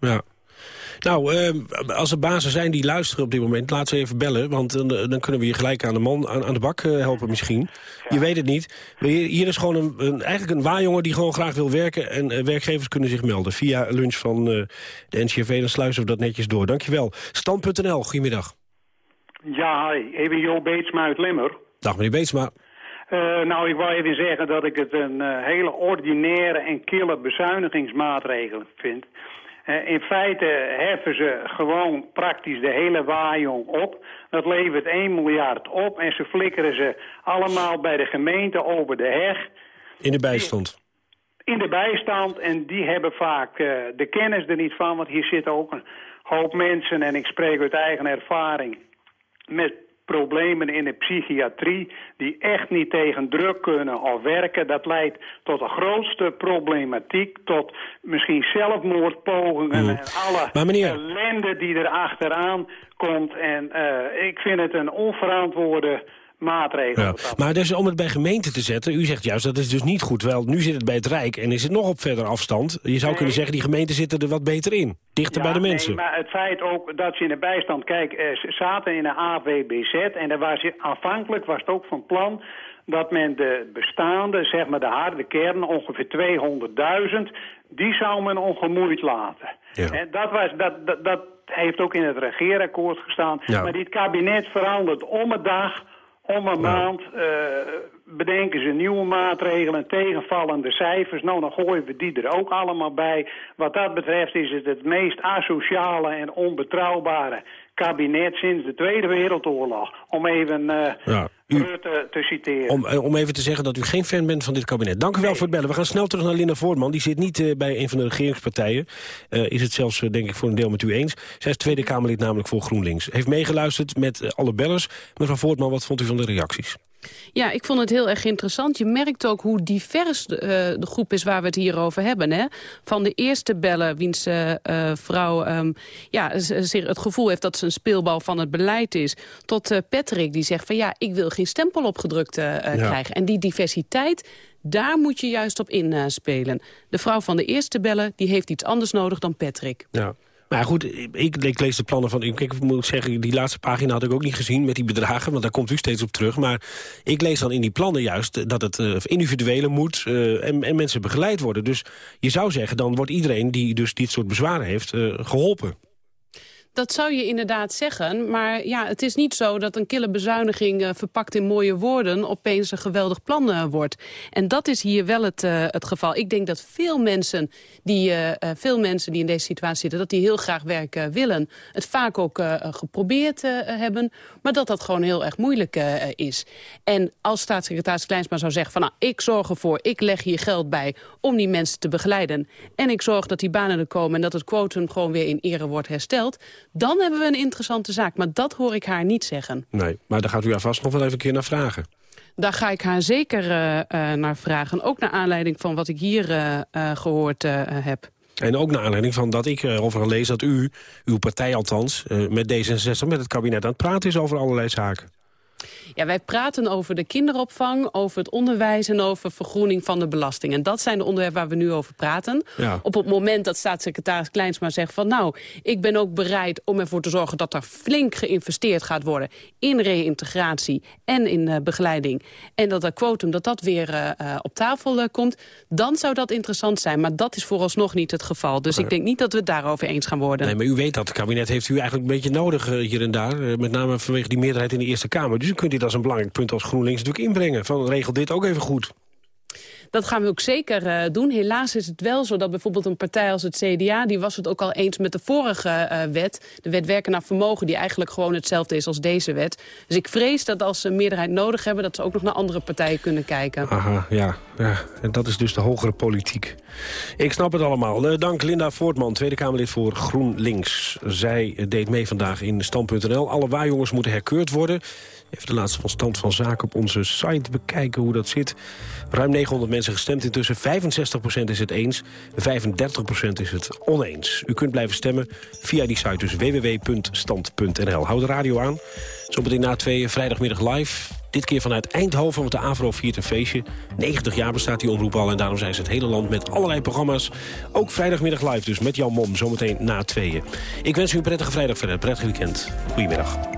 ja. Nou, uh, als er bazen zijn die luisteren op dit moment, laat ze even bellen. Want dan kunnen we je gelijk aan de, man, aan, aan de bak helpen misschien. Ja. Je weet het niet. Hier is gewoon een, een, eigenlijk een waarjongen die gewoon graag wil werken. En werkgevers kunnen zich melden via lunch van de NCRV. Dan sluizen we dat netjes door. Dankjewel. Stand.nl, goedemiddag. Ja, hi. Even Jo Beetsma uit Limmer. Dag meneer Beetsma. nou, ik wou even zeggen dat ik het een hele ordinaire en kille bezuinigingsmaatregel vind... Uh, in feite heffen ze gewoon praktisch de hele waaijong op. Dat levert 1 miljard op en ze flikkeren ze allemaal bij de gemeente over de heg. In de bijstand? In de bijstand en die hebben vaak uh, de kennis er niet van. Want hier zitten ook een hoop mensen en ik spreek uit eigen ervaring met problemen in de psychiatrie die echt niet tegen druk kunnen of werken. Dat leidt tot de grootste problematiek, tot misschien zelfmoordpogingen mm. en alle meneer... ellende die er achteraan komt. En uh, ik vind het een onverantwoorde maatregelen. Ja. Maar dus om het bij gemeenten te zetten, u zegt juist dat is dus niet goed. Wel, nu zit het bij het Rijk en is het nog op verder afstand. Je zou Nee. kunnen zeggen, die gemeenten zitten er wat beter in. Dichter bij de mensen. Nee, maar het feit ook dat ze in de bijstand, kijk, eh, ze zaten in een AVBZ en daar was, aanvankelijk was het ook van plan dat men de bestaande, zeg maar de harde kern, ongeveer 200.000, die zou men ongemoeid laten. En dat, was, dat, dat, dat heeft ook in het regeerakkoord gestaan. Ja. Maar dit kabinet verandert om een dag, om een maand, eh, bedenken ze nieuwe maatregelen, tegenvallende cijfers. Nou, dan gooien we die er ook allemaal bij. Wat dat betreft is het het meest asociale en onbetrouwbare kabinet sinds de Tweede Wereldoorlog. Om even eh, Ja. Rutte te citeren. Om, eh, om even te zeggen dat u geen fan bent van dit kabinet. Dank u wel voor het bellen. We gaan snel terug naar Linda Voortman. Die zit niet eh, bij een van de regeringspartijen. Is het zelfs, denk ik, voor een deel met u eens. Zij is Tweede Kamerlid namelijk voor GroenLinks. Heeft meegeluisterd met alle bellers. Mevrouw Voortman, wat vond u van de reacties? Ja, ik vond het heel erg interessant. Je merkt ook hoe divers de, eh, de groep is waar we het hier over hebben. Hè? Van de eerste bellen, wiens eh, eh, vrouw ehm, ja, zich het gevoel heeft dat ze een speelbal van het beleid is... tot Patrick die zegt van ja, ik wil geen stempel opgedrukt Ja. krijgen. En die diversiteit, daar moet je juist op inspelen. de vrouw van de eerste bellen, die heeft iets anders nodig dan Patrick. Ja. Maar goed, ik, ik lees de plannen van... Ik, moet zeggen, die laatste pagina had ik ook niet gezien met die bedragen... want daar komt u steeds op terug. Maar ik lees dan in die plannen juist dat het eh, individuele moet... eh, en, en mensen begeleid worden. Dus je zou zeggen, dan wordt iedereen die dus dit soort bezwaren heeft... eh, geholpen. Dat zou je inderdaad zeggen, maar ja, het is niet zo dat een kille bezuiniging eh, verpakt in mooie woorden opeens een geweldig plan eh, wordt. En dat is hier wel het, eh, het geval. Ik denk dat veel mensen, die, veel mensen die in deze situatie zitten, dat die heel graag werk willen, het vaak ook geprobeerd hebben, maar dat dat gewoon heel erg moeilijk is. En als staatssecretaris Kleinsma zou zeggen van nou, ik zorg ervoor, ik leg hier geld bij om die mensen te begeleiden en ik zorg dat die banen er komen en dat het quotum gewoon weer in ere wordt hersteld, dan hebben we een interessante zaak. Maar dat hoor ik haar niet zeggen. Nee, maar daar gaat u er vast nog wel even een keer naar vragen. Daar ga ik haar zeker eh, eh, naar vragen. Ook naar aanleiding van wat ik hier eh, eh, gehoord eh, heb. En ook naar aanleiding van dat ik overal lees dat u, uw partij althans... met D66, met het kabinet aan het praten is over allerlei zaken. Ja, wij praten over de kinderopvang, over het onderwijs... en over vergroening van de belasting. En dat zijn de onderwerpen waar we nu over praten. Ja. Op het moment dat staatssecretaris Kleinsma zegt van... nou, ik ben ook bereid om ervoor te zorgen dat er flink geïnvesteerd gaat worden... in reïntegratie en in eh, begeleiding. En dat dat quotum dat dat weer eh, eh, op tafel komt... dan zou dat interessant zijn. Maar dat is vooralsnog niet het geval. Dus ik denk niet dat we het daarover eens gaan worden. Nee, maar u weet dat het kabinet heeft u eigenlijk een beetje nodig hier en daar. met name vanwege die meerderheid in de Eerste Kamer. Dus u kunt dit als een belangrijk punt als GroenLinks natuurlijk inbrengen. Van regel dit ook even goed. Dat gaan we ook zeker eh, doen. Helaas is het wel zo dat bijvoorbeeld een partij als het CDA... die was het ook al eens met de vorige eh, wet. De wet werken naar vermogen, die eigenlijk gewoon hetzelfde is als deze wet. Dus ik vrees dat als ze een meerderheid nodig hebben... dat ze ook nog naar andere partijen kunnen kijken. Aha, ja. ja. En dat is dus de hogere politiek. Ik snap het allemaal. Eh, dank Linda Voortman, Tweede Kamerlid voor GroenLinks. Zij deed mee vandaag in Stand.nl. Alle waarjongens moeten herkeurd worden. Even de laatste van stand van zaken op onze site bekijken hoe dat zit. Ruim 900 mensen gestemd intussen. 65% is het eens, 35% is het oneens. U kunt blijven stemmen via die site, dus www.stand.nl. Houd de radio aan. Zometeen na twee vrijdagmiddag live. Dit keer vanuit Eindhoven, want de AVRO viert een feestje. 90 jaar bestaat die omroep al en daarom zijn ze het hele land met allerlei programma's. Ook vrijdagmiddag live dus met Jan Mom, zometeen na tweeën. Ik wens u een prettige vrijdag verder, prettig weekend. Goedemiddag.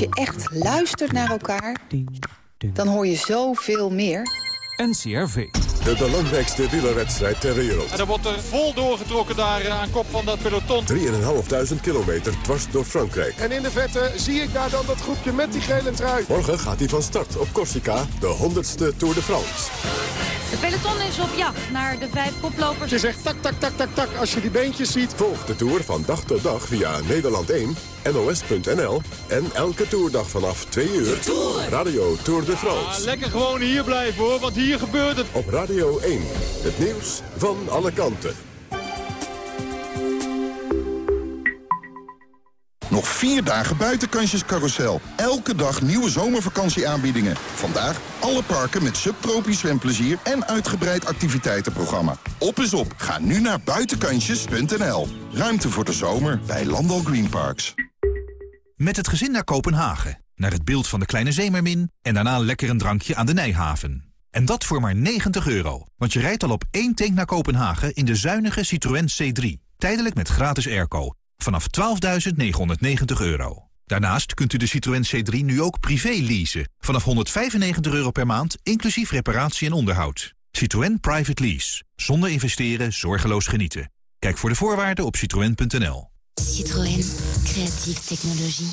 Je echt luistert naar elkaar, dan hoor je zoveel meer. NCRV. De belangrijkste wielerwedstrijd ter wereld. En er wordt er vol doorgetrokken daar eh, aan kop van dat peloton. 3.500 kilometer dwars door Frankrijk. En in de vette zie ik daar dan dat groepje met die gele trui. Morgen gaat hij van start op Corsica, de 100ste Tour de France. Peloton is op jacht naar de vijf koplopers. Je zegt tak, tak, tak, tak, tak als je die beentjes ziet. Volg de Tour van dag tot dag via Nederland 1, NOS.nl en elke toerdag vanaf 2 uur. Radio Tour de France. lekker gewoon hier blijven hoor, want hier gebeurt het. Op Radio 1, het nieuws van alle kanten. Nog vier dagen buitenkansjes Elke dag nieuwe zomervakantieaanbiedingen. Vandaag alle parken met subtropisch zwemplezier en uitgebreid activiteitenprogramma. Op is op. Ga nu naar buitenkansjes.nl. Ruimte voor de zomer bij Landal Green Parks. Met het gezin naar Kopenhagen. Naar het beeld van de kleine zeemermin en daarna lekker een drankje aan de Nijhaven. En dat voor maar 90 euro, want je rijdt al op één tank naar Kopenhagen in de zuinige Citroën C3. Tijdelijk met gratis airco. Vanaf 12.990 euro. Daarnaast kunt u de Citroën C3 nu ook privé leasen. Vanaf 195 euro per maand, inclusief reparatie en onderhoud. Citroën Private Lease. Zonder investeren, zorgeloos genieten. Kijk voor de voorwaarden op citroën.nl. Citroën. Creatieve technologie.